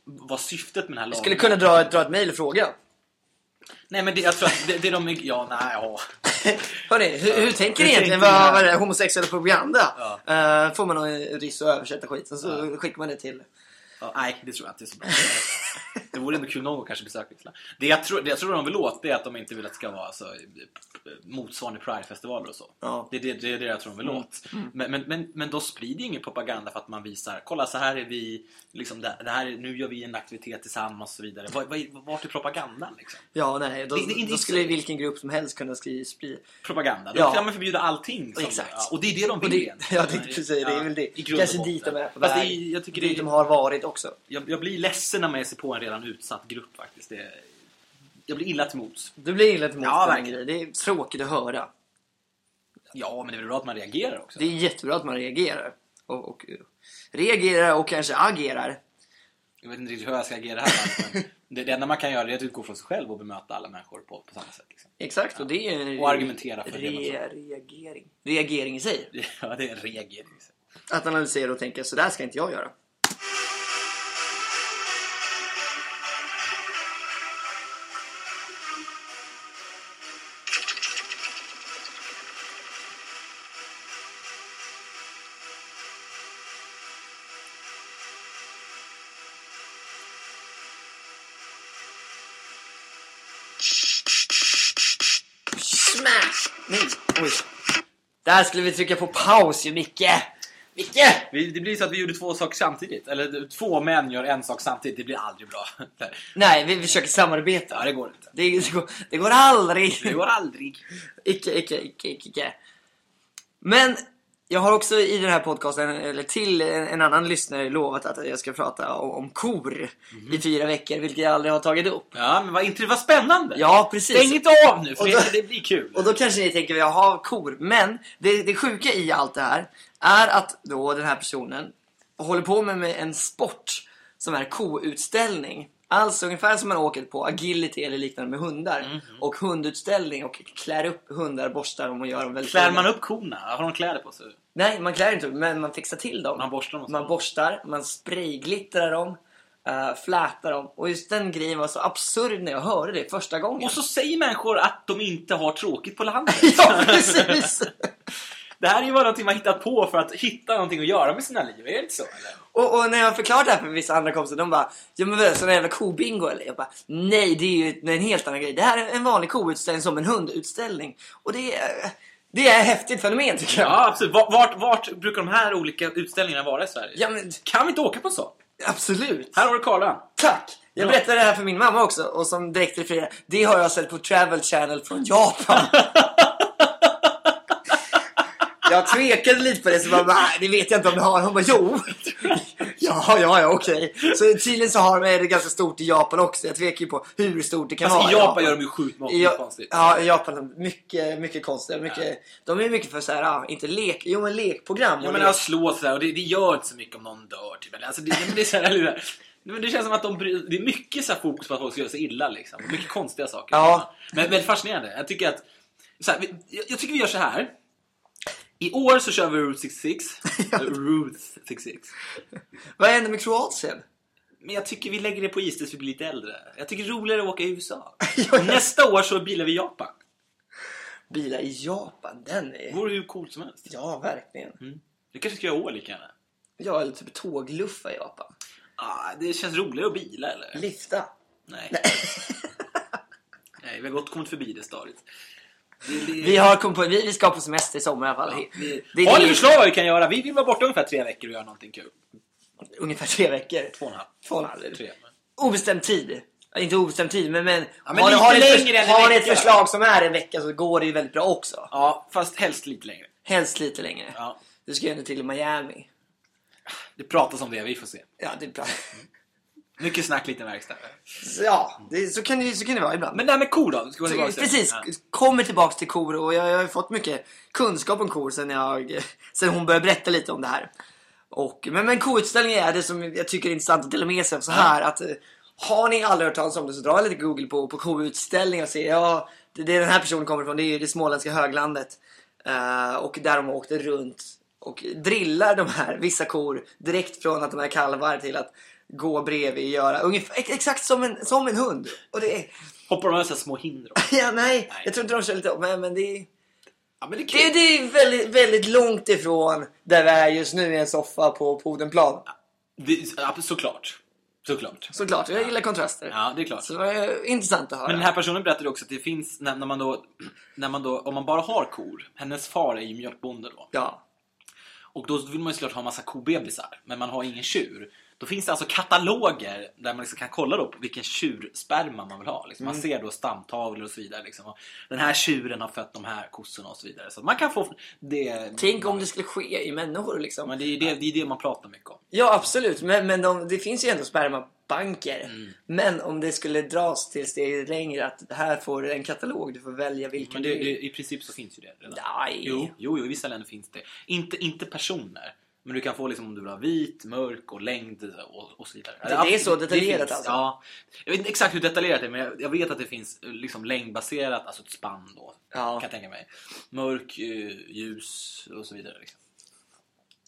Vad syftet med den här lagen Skulle kunna dra, dra ett mejl och fråga. Nej men det, jag tror att det, det de... Ja, nej, ja. Hörrni, hur, hur tänker ni egentligen? Vad, är det? Homosexuella propaganda? Ja. Eh, får man någon riss och översätta skiten så Ja. skickar man det till... Ja, nej, det tror jag inte är så bra. Det vore ändå kul någon gång kanske besöka Ryssland. Det jag tror, det jag tror de vill åt det är att de inte vill att det ska vara alltså, motsvarande Pride-festivaler och så. Ja. Det, är det, det är det jag tror de vill Mm. åt. Men, men, men, men de sprider ju ingen propaganda för att man visar kolla så här är vi, liksom, det, det här, är- nu gör vi en aktivitet tillsammans och så vidare. Vad, vad, vart är propagandan liksom? Ja, nej. Då, Det- det då skulle vilken grupp som helst kunna skriva sprida. Propaganda. Då Ja. kan man förbjuda allting. Som, Exakt. Ja, och det är det de vill det, jag tänkte precis det. är väl det. Och Kanske dit de är på det väg. är, jag, tycker dit det, de har varit också. jag, jag blir ledsen när man sig på en redan utsatt grupp faktiskt. Det, jag blir illa till mots. Du blir illa till Ja, ja, verkligen. Det är tråkigt att höra. Ja, men det är väl bra att man reagerar också. Det är jättebra att man reagerar. Och, och reagerar och kanske agerar. Jag vet inte riktigt hur jag ska agera här. Men det, det enda man kan göra är att utgå från sig själv och bemöta alla människor på, på samma sätt. Liksom. Exakt, och det är en Och argumentera för det re, reagering. Reagering i sig. Ja, det är en reagering. Att analysera och tänka, så där ska inte jag göra. Där skulle vi trycka på paus ju, Micke! Micke! Vi, det blir så att vi gjorde två saker samtidigt. Eller två män gör en sak samtidigt. Det blir aldrig bra. Nej, vi försöker samarbeta. Ja, det går inte. Det, det, går, det går aldrig. Det går aldrig. Icke, icke, icke, icke. Men jag har också i den här podcasten, eller till en, en annan lyssnare, lovat att jag ska prata om, om kor Mhm. i fyra veckor, vilket jag aldrig har tagit upp. Ja, men vad, inte var spännande? Ja, precis. Stäng inte av nu, för då- det, blir kul. Och då kanske ni tänker, jaha, kor. Men det, det sjuka i allt det här är att då den här personen håller på med, med en sport som är koutställning. Alltså ungefär som man åker på agility eller liknande med hundar. Mhm. Och hundutställning och klär upp hundar, borstar dem och gör dem väldigt Klär man upp korna? Har de kläder på sig? Nej, man klär inte men man fixar till dem. Man borstar dem? Man borstar, man sprayglittrar dem, uh, flätar dem. Och just den grejen var så absurd när jag hörde det första gången. Och så säger människor att de inte har tråkigt på landet. ja, precis! Det här är ju bara någonting man hittat på för att hitta någonting att göra med sina liv. Är det inte så? Eller? Och, och när jag förklarade det här för vissa andra kompisar, de bara Ja men vadå, sån jävla kobingo eller? Jag bara Nej, det är ju en helt annan grej. Det här är en vanlig koutställning som en hundutställning. Och det är, det är ett häftigt fenomen tycker jag. Ja, absolut. Vart, vart, brukar de här olika utställningarna vara i Sverige? Ja, men Kan vi inte åka på en sån? absolut. Här har du karlan. Tack! Jag berättade det här för min mamma också och som direkt refererade. Det har jag sett på Travel Channel från Japan. Jag tvekade lite på det så bara, "Nej, det vet jag inte om det har. Hon bara, jo. Ja, ja, ja, okej. Så tydligen så har de är det ganska stort i Japan också. Jag tvekar ju på hur stort det kan Fast vara. i Japan gör de ju sjukt mycket konstigt. ja, i Japan. Mycket, mycket konstigt. Mycket, De är mycket för så här, ja, inte lek, jo men lekprogram. Ja men att slå sådär och det, det gör inte så mycket om någon dör typ. Alltså, det, det, är så här, men det känns som att de, det är mycket så fokus på att folk ska göra sig illa liksom. Mycket konstiga saker. Ja. Men väldigt fascinerande. Jag tycker att så här, jag, jag tycker vi gör så här. I år så kör vi Route 66. Route 66. Vad hände med Kroatien? Men jag tycker vi lägger det på is tills vi blir lite äldre. Jag tycker det är roligare att åka i USA. Ja. Nästa år så bilar vi i Japan. Bilar i Japan, den är... vore hur coolt som helst. Ja, verkligen. Mm. Det kanske ska göra i år lika gärna. Ja, eller typ tågluffa i Japan. Ah, det känns roligare att bila eller? Lifta. Nej. Nej, vi har gått kommit förbi det stadiet. Vi, har kom på, vi, vi ska på semester i sommar i alla fall. Ja, vi, det, har ni förslag vad vi kan göra? Vi vill vara borta ungefär tre veckor och göra någonting kul. ungefär tre veckor. Två och en halv. Två och en halv. Tre. Obestämd tid. Inte obestämd tid, men, men, Ja, men har, har, ett, har ni ett förslag som är en vecka så går det ju väldigt bra också. Ja, fast helst lite längre. Helst lite längre. Ja. Du ska ju ändå till Miami. Det pratas om det, vi får se. Ja, det är bra. Mycket snack, lite verkstad. Ja, det, så, kan det, så kan det vara ibland. Men det här med kor då? Ska vi tillbaka till precis, Ja. kommer tillbaks till kor och jag, jag har fått mycket kunskap om kor sen, jag, sen hon började berätta lite om det här. Och, men, men koutställningen är det som jag tycker är intressant att dela med sig av så här att eh, har ni aldrig hört talas om det så dra lite google på, på koutställningar och se ja, det, det den här personen kommer ifrån det är ju det småländska höglandet. Eh, och där de åkte runt och drillar de här vissa kor direkt från att de är kalvar till att gå bredvid göra ungefär ex- exakt som en, som en hund. Och det är, Hoppar de över små hinder ja, nej, Nej. jag tror inte de kör lite men, men det är Ja, men det är det, kul. det är väldigt, väldigt långt ifrån där vi är just nu i en soffa på, Odenplan. Det, ja, såklart. Såklart. Såklart, jag gillar kontraster. Ja, det är klart. Så det var eh, intressant att höra. Men den här personen berättade också att det finns, när, när man då, när man då, om man bara har kor, hennes far är ju mjölkbonde då. Ja. Och då vill man ju såklart ha massa kobebisar, men man har ingen tjur. Då finns det alltså kataloger där man liksom kan kolla då på vilken tjursperma man vill ha. Liksom. Man ser då stamtavlor och så vidare. Liksom. Och den här tjuren har fött de här kossorna och så vidare. Så man kan få det. Tänk om det skulle ske i människor liksom. Men det är det, det, är det man pratar mycket om. Ja, absolut. Men, men de, det finns ju ändå spermabanker. Mm. Men om det skulle dras till steget längre att här får du en katalog, du får välja vilken Men du det, vill. det, i princip så finns ju det redan. Nej. Jo, jo, jo, i vissa länder finns det. Inte, inte personer. Men du kan få liksom om du vill ha vit, mörk och längd och, och så vidare. Det- det är så detaljerat finns, alltså? Ja. Jag vet inte exakt hur detaljerat det är men jag, jag vet att det finns eh, liksom längdbaserat, alltså ett spann då. Ja. Kan jag tänka mig. Mörk, eh, ljus och så vidare. Liksom.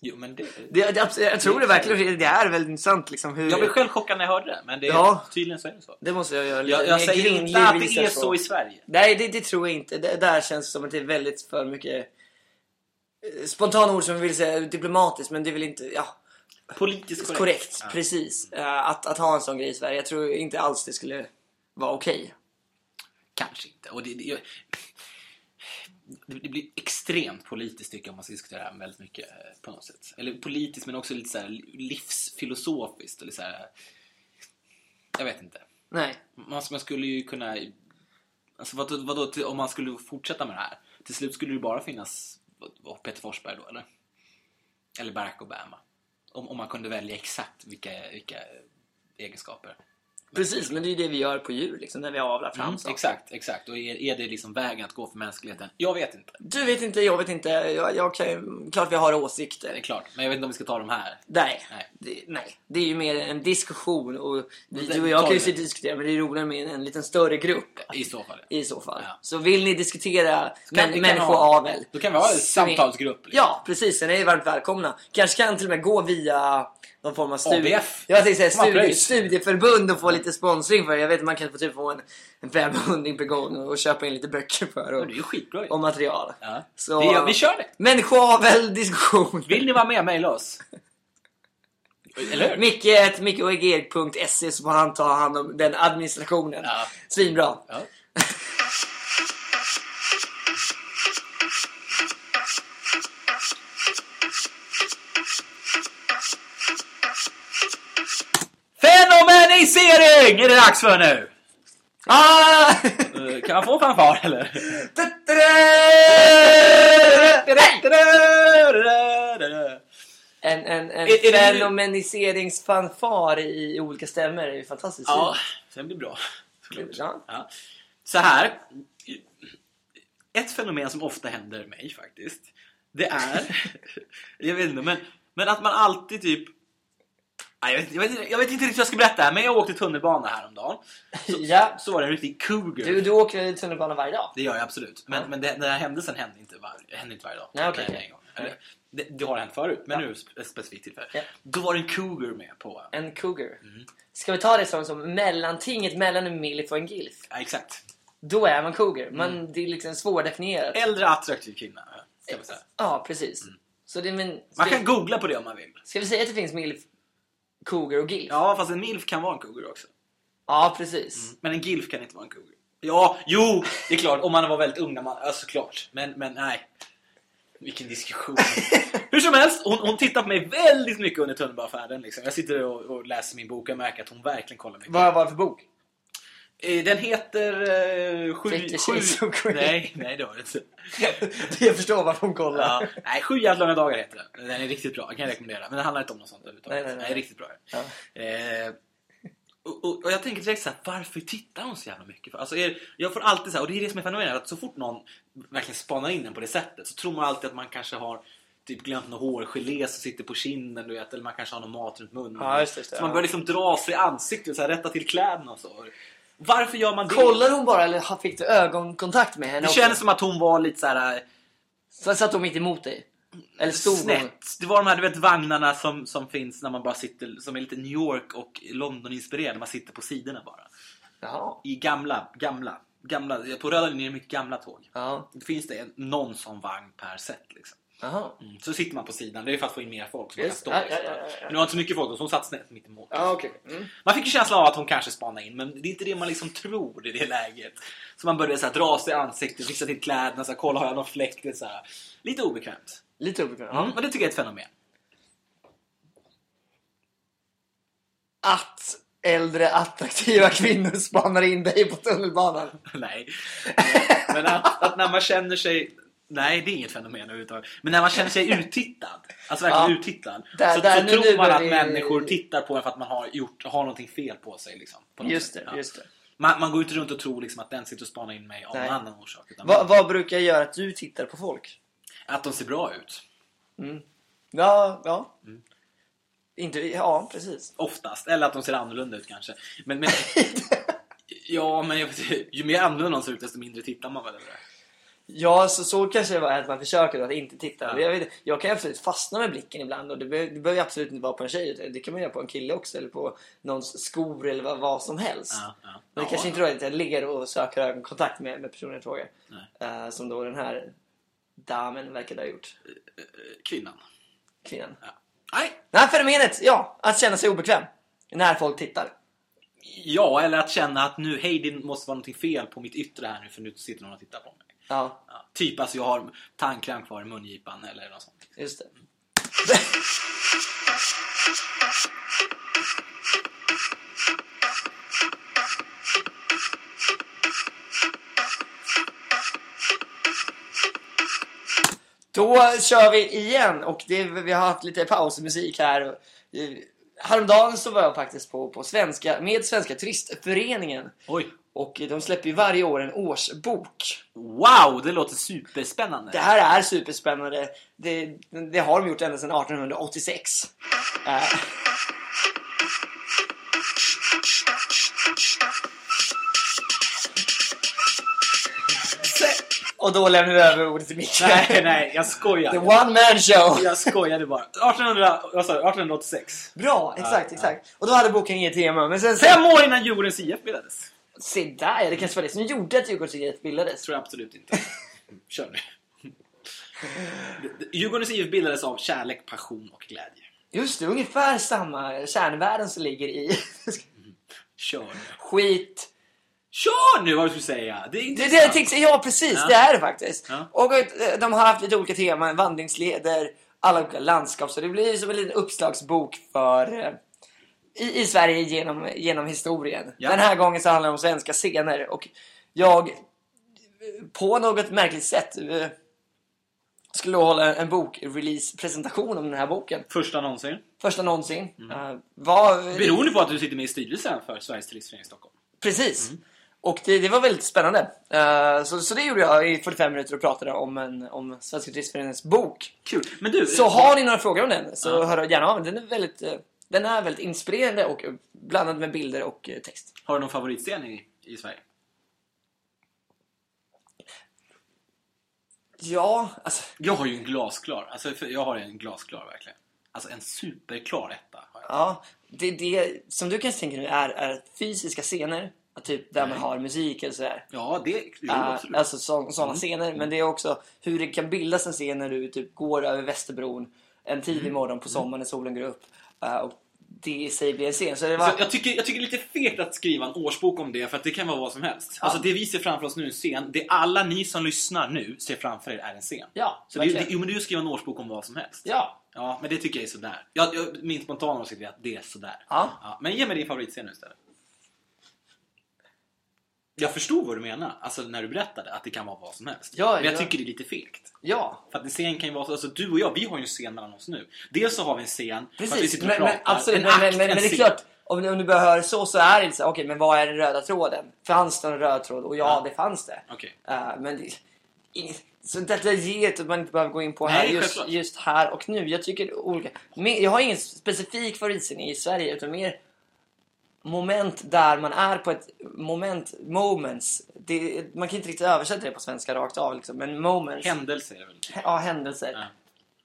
Jo, men det... Det, det, jag tror det verkligen det är väldigt intressant liksom hur... Jag blev själv chockad när jag hörde det, men det, Ja. tydligen så är det så. Det måste jag göra lite Jag, jag säger inte att det är så i Sverige. Nej, det, det tror jag inte. Det, där känns det som att det är väldigt för mycket spontana ord som jag vill säga diplomatiskt, men det är väl inte, ja, Politiskt korrekt. korrekt. Ja. Precis. Eh, att, att ha en sån grej i Sverige. Jag tror inte alls det skulle vara okej. Kanske inte. Och det, det, jag- det, blir extremt politiskt tycker jag om man ska diskutera det här väldigt mycket eh, på något sätt. Eller politiskt men också lite så här livsfilosofiskt. Eller så här, jag vet inte. Nej. Man, man skulle ju kunna... Alltså vad, vadå, till- om man skulle fortsätta med det här? Till slut skulle det bara finnas Peter Forsberg då, eller? Eller Barack Obama. Om, om man kunde välja exakt vilka, vilka egenskaper. Precis, men det är ju det vi gör på djur, liksom, när vi avlar fram Mm, saker. exakt, exakt. Och är, är det liksom vägen att gå för mänskligheten? Jag vet inte. Du vet inte, jag vet inte. Jag, jag kan, ju- klart vi har åsikter. Det är klart. Men jag vet inte om vi ska ta de här. Nej. Nej. Det, nej, det är ju mer en diskussion och vi, du och jag kan ju sitta och diskutera men det är roligare med en, en liten större grupp. I så fall. I så fall. Ja. Så vill ni diskutera män, människoavel. Då kan vi ha en samtalsgrupp. liksom. Ja, precis. Sen är ni varmt välkomna. Kanske kan till och med gå via någon form av studie... ABF. Jag tänkte säga studie, studieförbund och få lite sponsring för. Jag vet att man kan få typ få en, en 500 per gång och köpa in lite böcker för och, Det är ju skitbra och material. Ja. Så- Vi, gör- vi kör det. Människoavel, diskussion. Vill ni vara med, mejla oss. Eller hur? Micke, mickeoegerik.se så får han ta hand om den administrationen. Ja. Svinbra. Ja. Fenomenisering är det dags för nu! Ah! Eh, Kan man få fanfar eller? en en, en Är- är det- fenomeniseringsfanfar i olika stämmor är ju fantastiskt Ja, den blir bra. Ja. Ja. Så här. Ett fenomen som ofta händer mig faktiskt. Det är... jag vet inte, men, men att man alltid typ... Jag vet, jag, vet, inte- jag vet inte riktigt vad jag ska berätta här, men jag åkte tunnelbana häromdagen. Så, Ja. så var det en riktig cougar. Du, du åker tunnelbana varje dag? Det gör jag absolut. Men, Ja. men det, den här händelsen hände inte, var, hände inte varje dag. Nej, okej, Nej, okej. en gång. Eller, Det, det har hänt förut, men nu spe- specifikt tillfälle. Ja. Då var det en cougar med på... En cougar. Mm. Ska vi ta det som, som mellantinget mellan en milf och en gilf? Ja, exakt. Då är man cougar. Mm. Det är liksom svårdefinierat. Äldre attraktiv kvinna, ska man säga. Ja, precis. Så det, men, Man kan googla på det om man vill. ska vi säga att det finns milf, cougar och gilf? Ja, fast en milf kan vara en cougar också. Ja, precis. Men en gilf kan inte vara en cougar. Ja, jo, det är klart. Om man var väldigt ung när man... Ja, såklart. Men, men nej. Vilken diskussion. Hur som helst, hon, hon tittar på mig väldigt mycket under tunnelbanefärden. Liksom. Jag sitter och, och läser min bok och märker att hon verkligen kollar mycket. Vad var det för bok? Eh, Den heter... Eh, sju, sju, Grey. nej, nej det var det inte. jag förstår varför hon kollar. Ja, nej, Sju jävla långa dagar heter den. Den är riktigt bra, jag kan rekommendera. Men den handlar inte om något sånt överhuvudtaget. Nej, nej, nej. riktigt bra. Ja. Eh, och, och, och jag tänker direkt så här, varför tittar hon så jävla mycket? För? Alltså, är, jag får alltid så här, och det är det som är fenomenet, att så fort någon verkligen spanar in en på det sättet så tror man alltid att man kanske har typ glömt något hårgelé som sitter på kinden, du vet, eller man kanske har någon mat runt munnen. Ja, just det, just det, så man ja. börjar liksom dra sig i ansiktet, så här, rätta till kläderna och så. Varför gör man det? Kollar hon bara eller fick du ögonkontakt med henne Det också? känns som att hon var lite så här Så satt hon mitt emot dig? Eller stod hon? snett. Det var de här du vet, vagnarna som, som finns när man bara sitter, som är lite New York och London-inspirerade. Man sitter på sidorna bara. Jaha. I gamla, gamla, gamla, på röda linjen är det mycket gamla tåg. Ja. Det finns det en, någon sån vagn per set liksom. Jaha. Mm. Så sitter man på sidan, det är för att få in mer folk så man kan stå. ja, liksom. ja, ja, ja. Men det var inte så mycket folk, så hon satt snett mitt emot. Ja, okej. Mm. Man fick ju känslan av att hon kanske spanade in, men det är inte det man liksom tror i det läget. Så man började så här, dra sig i ansiktet, fixa till kläderna, så här, kolla har jag någon fläkt? det Så här. Lite obekvämt. Lite obekvämt. Mm. Och det tycker jag är ett fenomen. Att äldre attraktiva kvinnor spanar in dig på tunnelbanan. Nej. Men att, att när man känner sig... Nej, det är inget fenomen överhuvudtaget. Men när man känner sig uttittad, alltså verkligen Ja. uttittad, Där- så, där, så nu- tror man att vi- människor tittar på en för att man har, gjort, har någonting fel på sig. Liksom, på Just det, Ja. just det. Man, man går inte runt och tror liksom att den sitter och spanar in mig av Nej. någon annan orsak. Utan Vad, vad brukar göra att du tittar på folk? Att de ser bra ut. Mm. Ja, ja. Mm. Inte, ja, precis. Oftast. Eller att de ser annorlunda ut kanske. Men, men, ja, men ju mer annorlunda någon ser ut desto mindre tittar man väl över det. Ja, så, så kanske det var att man försöker att inte titta. Ja. Jag, vet, jag kan absolut fastna med blicken ibland och det, be, det behöver absolut inte vara på en tjej. Det kan man göra på en kille också eller på någons skor eller vad, vad som helst. Ja, ja. Men det kanske inte är att jag ligger och söker ögonkontakt med, med personen i fråga. Nej. Eh, som då den här damen verkade ha gjort. Kvinnan. Kvinnan. Ja. Nej, Det här fenomenet, ja, att känna sig obekväm. När folk tittar. Ja, eller att känna att nu, hej det måste vara någonting fel på mitt yttre här nu för nu sitter någon och tittar på mig. Ja, Ja, typ alltså jag har tandkräm kvar i mungipan eller något sånt. just det. Då kör vi igen och det, vi har haft lite pausmusik här. Häromdagen så var jag faktiskt på, på svenska, med Svenska Turistföreningen Oj! Och de släpper ju varje år en årsbok. Wow, det låter superspännande! Det här är superspännande. Det, det har de gjort ända sedan 1886. Eh, och då lämnar vi över ordet till Micke. Nej, nej, jag skojar. The one man show. Jag skojade bara. 1800, vad sa du? 1886. Bra, exakt, Ja, exakt. Och då hade boken inget tema. Men sen... Fem år innan Djurgårdens IF bildades. Se där, det kanske var det som gjorde att Djurgårdens IF bildades. Tror jag absolut inte. Kör nu. Djurgårdens IF bildades av kärlek, passion och glädje. Just det, ungefär samma kärnvärden som ligger i Kör nu. skit, Kör nu vad du skulle säga! Det är Det, intressant. det jag tänkte, ja precis, Ja. det är det faktiskt. Ja. Och eh, de har haft lite olika teman, vandringsleder, alla olika landskap. Så det blir som en liten uppslagsbok för eh, i, i Sverige genom, genom historien. Ja. Den här gången så handlar det om svenska scener och jag på något märkligt sätt eh, skulle hålla en bokrelease-presentation om den här boken. Första någonsin. Första någonsin. Mm. Eh, var, Beroende på att du sitter med i styrelsen för Sveriges Turistförening i Stockholm. Precis. Mm. Och det, det var väldigt spännande. Eh, så, så det gjorde jag i 45 minuter och pratade om, en, om Svenska Turistföreningens bok. Kul. Men du, Så har ni några frågor om den så Ja. hör gärna av er. Den är väldigt, den är väldigt inspirerande och blandad med bilder och eh, text. har du någon favoritscen i, i Sverige? Ja, alltså. Jag har ju en glasklar. Alltså, jag har en glasklar verkligen. Alltså en superklar etta. Ja, det, det som du kanske tänker nu är, är fysiska scener. Typ där man Nej. har musik eller sådär. Ja, det... Jo, Uh, absolut. alltså sådana Mm. scener. Men det är också hur det kan bildas en scen när du typ går över Västerbron en tidig Mm. morgon på sommaren när solen går upp. Och det i sig blir en scen. Så det var... Så jag, tycker, jag tycker det är lite fegt att skriva en årsbok om det, för att det kan vara vad som helst. Ja. Alltså det vi ser framför oss nu är en scen. Det alla ni som lyssnar nu ser framför er är en scen. ja, Så det, det, verkligen. jo, men du skriver en årsbok om vad som helst. Ja. Ja, men det tycker jag är sådär. Jag, jag, min spontana åsikt är att det är sådär. Ja. Ja, men ge mig din favoritscen nu istället. Jag förstod vad du menar, alltså när du berättade att det kan vara vad som helst. Ja, men jag ja. tycker det är lite fegt. Ja, För att en scen kan ju vara så, alltså du och jag, vi har ju en scen mellan oss nu. Dels så har vi en scen för att vi precis. sitter och Men, men, pratar. absolut. En Men, men, akt, men, en men det är klart, om, du- om du behöver så så är det så. Okej, men vad är den röda tråden? Fanns det en röd tråd? Och ja, Ja. det fanns det. Okej. Uh, men det, inget, så detaljerat att man inte behöver gå in på här Nej, just, just här och nu. Jag tycker olika. Men jag har ingen specifik favoritscen i Sverige utan mer moment där man är på ett moment, moments. Det, man kan inte riktigt översätta det på svenska rakt av liksom, men moments. Händelse är det väl? ja, händelser. Ja.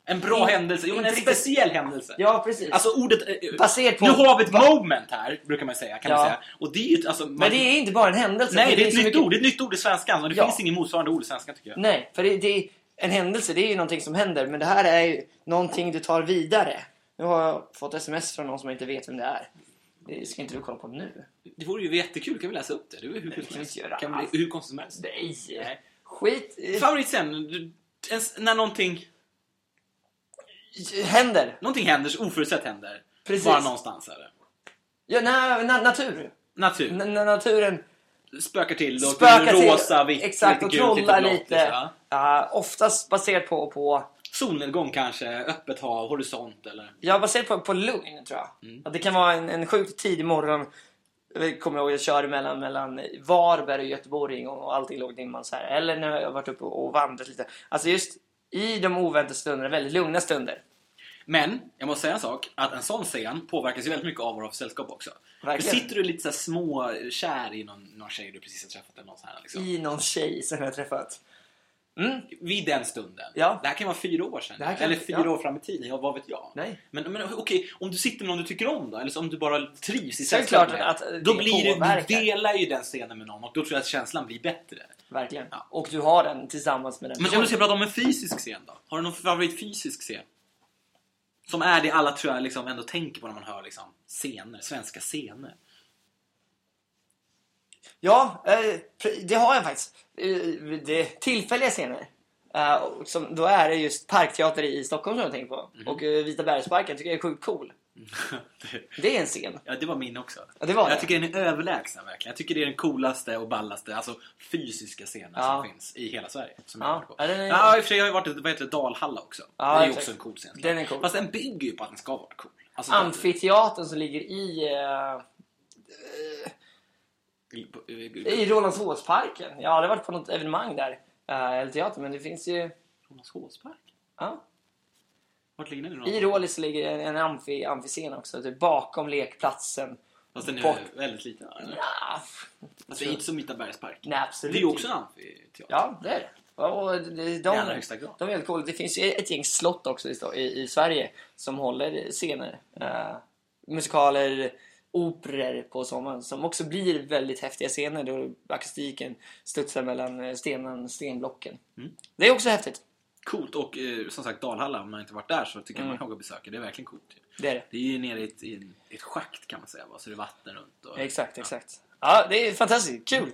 En bra In- händelse, jo men en riktigt- speciell händelse. Ja, precis. Alltså ordet... eh, Baserat på- Nu har vi ett moment här, brukar man säga. Kan Ja. man säga. Och det är ju alltså, man, men det är inte bara en händelse. Nej, för det är ett nytt mycket- ord. Det är ett nytt ord i svenskan. Och det Ja. finns ingen motsvarande ord i svenskan tycker jag. Nej, för det, det är, en händelse det är ju någonting som händer. Men det här är ju någonting du tar vidare. Nu har jag fått sms från någon som inte vet vem det är. Det ska inte du kolla på nu. Det vore ju jättekul. Kan vi läsa upp det? Det är hur kul kan som vi helst. Kan bli hur konstigt som helst. Nej, Nej. skit i- Favoritscen? När någonting, händer. någonting händer, oförutsett händer. Precis. Bara någonstans eller? Ja, na, na, natur. Natur. N- naturen Spökar till och spökar till. rosa, vitt, Exakt, och lite gult, trollar blått, lite. ja. Ja, oftast baserat på, på Solnedgång kanske, öppet hav, horisont eller... Ja, baserat på, på lugn tror jag. Mm. Att det kan vara en, en sjukt tidig morgon. Jag kommer ihåg jag körde mellan, mellan Varberg och Göteborg och, och allting låg dimman så här. Eller när jag har varit uppe och, vandrat lite. Alltså just i de oväntade stunderna, väldigt lugna stunder. Men, jag måste säga en sak. Att en sån scen påverkas ju väldigt mycket av våra sällskap också. För Verkligen. sitter du lite så små kär i någon, någon tjej du precis har träffat eller någon sån här, liksom. I någon tjej som jag har träffat. Mm, Vid den stunden. Ja. Det här kan vara fyra år sedan. Kan- eller fyra ja. år fram i tiden, ja, vad vet jag. nej. Men, men okej, om du sitter med någon du tycker om då? Eller om du bara trivs i Så är det sällskap klart med, att Då blir påverkar. du delar ju den scenen med någon och då tror jag att känslan blir bättre. Verkligen. Ja. Och du har den tillsammans med den Men om du ska prata om en fysisk scen då? Har du någon favorit fysisk scen? Som är det alla tror jag liksom ändå tänker på när man hör liksom scener, svenska scener. Ja, eh, det har jag faktiskt. Eh, Det är tillfälliga scener. Eh, som, då är det just Parkteater i Stockholm som jag tänker på. Mhm. Och uh, Vita bergsparken tycker jag är sjukt cool. Det- Det är en scen. ja, det var min också. Ja, det var jag det. tycker den är överlägsen verkligen. Jag tycker det är den coolaste och ballaste, alltså fysiska scenen Ja. som finns i hela Sverige. Som jag Ja, har varit på. ja, är- ja, i och för sig har jag varit vad heter det, Dalhalla också. Ja, det är ju också en cool scen. Den är cool. Fast den bygger ju på att den ska vara cool. Alltså, Amfiteatern som ligger i, på- i, Rålambshovsparken. Jag har aldrig varit på något evenemang där. Uh, eller teater, men det finns ju... Rålambshovspark? Ja. Vart ligger den? I Rålis ligger en, en amfi, amfiscen också. Typ bakom lekplatsen. Fast den är bort. väldigt liten. Eller? Ja, Fast det är inte som Vitabergspark. nej, absolut Det är ju också en amfiteater. Ja, det är det. Och de, de, högsta grad. de är helt coola. Det finns ju ett gäng slott också i, i, Sverige som håller scener. Eh, musikaler, operor på sommaren som också blir väldigt häftiga scener då akustiken studsar mellan eh, stenen, stenblocken. Mm. Det är också häftigt. Coolt och eh, som sagt Dalhalla, om man inte varit där så tycker jag Mm. man kan åka och besöka. Det är verkligen coolt. ju. Det är det. Det är ju nere i ett, i ett schakt kan man säga, va? så det är vatten runt. Och, Exakt, exakt. Ja, det är fantastiskt. Kul!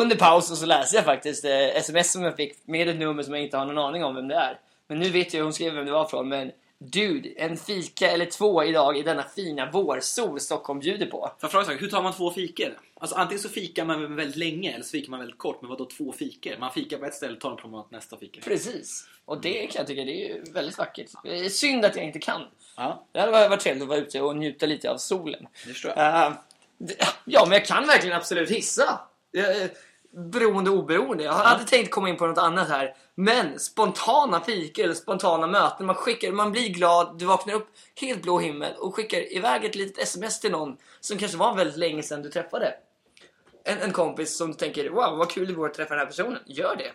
Under pausen så läste jag faktiskt eh, sms som jag fick med ett nummer som jag inte har någon aning om vem det är. Men nu vet jag hon skrev vem det var från. Men dude, en fika eller två idag i denna fina vårsol Stockholm bjuder på. Får jag fråga hur tar man två fikor? Alltså antingen så fikar man väldigt länge eller så fikar man väldigt kort. Men vad då två fikor? Man fikar på ett ställe och tar en promenad till nästa fika. Precis. Och det kan jag tycka det är väldigt vackert. Det är synd att jag inte kan. Ja, Det hade varit trevligt att vara ute och njuta lite av solen. det förstår jag. Det- ja, men jag kan verkligen absolut hissa. Beroende oberoende. Jag hade tänkt komma in på något annat här. Men spontana fika eller spontana möten. Man skickar, man blir glad, du vaknar upp helt blå himmel och skickar iväg ett litet sms till någon som kanske var väldigt länge sedan du träffade. En, en kompis som tänker wow vad kul det vore att träffa den här personen. Gör det.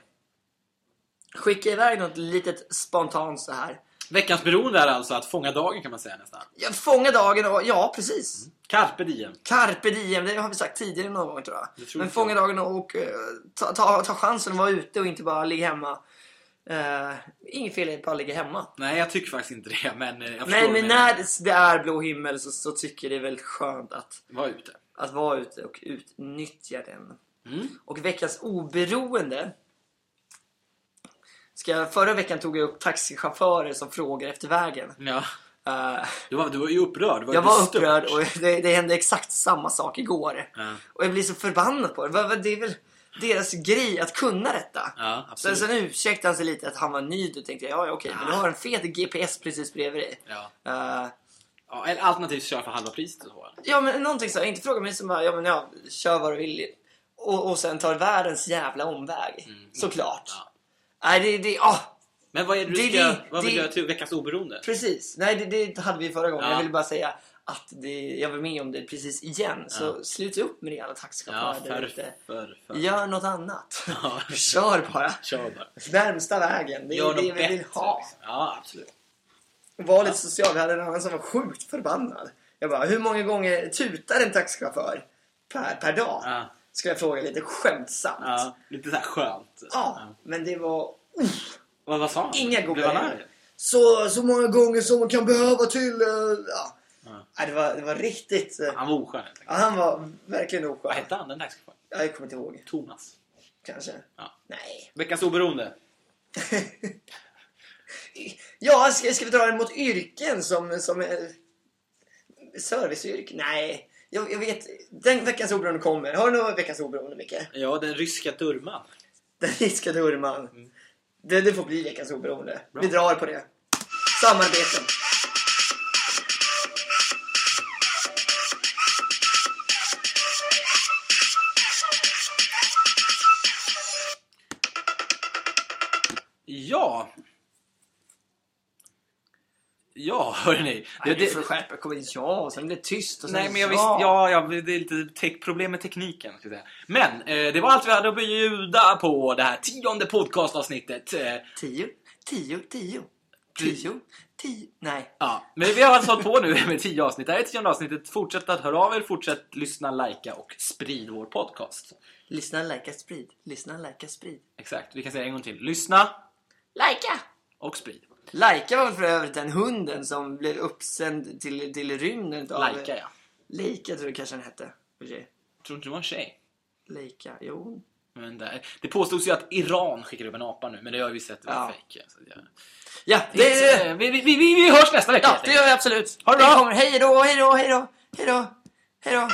Skicka iväg något litet spontant så här. Veckans beroende är alltså att fånga dagen kan man säga nästan. Ja, fånga dagen och, ja precis. Carpe diem. Carpe diem, det har vi sagt tidigare någon gång tror jag. Det tror Men fånga dagen och eh, ta, ta, ta chansen att vara ute och inte bara ligga hemma. Uh, inget fel i att bara ligga hemma. Nej, jag tycker faktiskt inte det. Men eh, jag Nej, men när det är blå himmel så, så tycker jag det är väldigt skönt att, Var ute. att vara ute och utnyttja den. Mm. Och veckans oberoende. Ska förra veckan tog jag upp taxichaufförer som frågar efter vägen. Ja. Eh, Du var, du var ju upprörd. Var jag var bestört. upprörd och det, det hände exakt samma sak igår. Ja, Och jag blir så förbannad på det. Det är väl deras grej att kunna detta. ja Sen, absolut. sen ursäktade han sig lite att han var ny. Då tänkte jag, ja ja, okej, men du har en fet GPS precis bredvid dig. Ja. Eh, Ja, eller alternativt kör för halva priset så. ja men någonting så, inte fråga mig som bara, ja men ja, kör vad du vill. Och, och sen tar världens jävla omväg. Mm. Såklart. Ja. Nej, det, det, ah, Men vad är det du Det- ska... det- vad vill det- du göra till veckans oberoende? precis. Nej, det, det hade vi förra gången. Ja. Jag ville bara säga att det, jag var med om det precis igen. Så Ja. sluta upp med det alla Ja, taxichaufförer för, för, för. Gör något annat. Ja. Kör bara. Kör bara. Närmsta vägen. Det är Gör det vi vill ha. liksom. Ja, absolut. Var lite social. Vi hade en annan som var sjukt förbannad. Jag bara, hur många gånger tutar en taxichaufför per, per dag? Ja, Ska jag fråga lite skämtsamt. ja, lite så här skönt. Ja, men det var Vad, vad sa han? Inga goda Blev han idéer. arg? så, så många gånger som man kan behöva till... eh, ja. Ja. Det, var, det var riktigt... eh, Han var oskön Ja, han var verkligen Vad oskön. hette han den taxichauffören? Ja, Jag kommer inte ihåg. Thomas. Kanske. Ja. Nej. Veckans oberoende. Ja, ska, ska vi dra det mot yrken som, som serviceyrken? Nej, jag, jag vet. Den veckans oberoende kommer. Har du någon veckans oberoende, Micke? Ja, den ryska durman. Den ryska Durman. Det, det får bli veckans oberoende. Mm. Bra. Vi drar på det. Samarbeten. Ja. Ja, hörni. Nej, Det, du det, får skärpa Kom igen, ja, och sen blir det tyst och sen nej, men jag ja. visste, ja, ja, det är lite tech, problem med tekniken. Men eh, det var allt vi hade att bjuda på det här tionde podcastavsnittet. Eh, Tio, tio, tio, tio, tio. Nej. Ja, men vi har alltså hållit på nu med tio avsnitt. Det här är tionde avsnittet. Fortsätt att höra av er, fortsätt lyssna, likea och sprid vår podcast. Lyssna, likea, sprid. Lyssna, likea, sprid. Exakt, vi kan säga det en gång till. Lyssna Likea! och sprid. Laika var för övrigt den hunden som blev uppsänd till, till rymden utav... Likea, ja. Leica tror jag kanske den hette. Tror inte du var en tjej? Leica, jo. Men det, det påstods ju att Iran skickar upp en apa nu, men det har vi sett var Ja. fejk. Det, Ja, det, det, vi, vi, vi, vi hörs nästa vecka. ja, det gör vi absolut. Ha det bra. Hej då, hej då, hej då, hej då, hej då.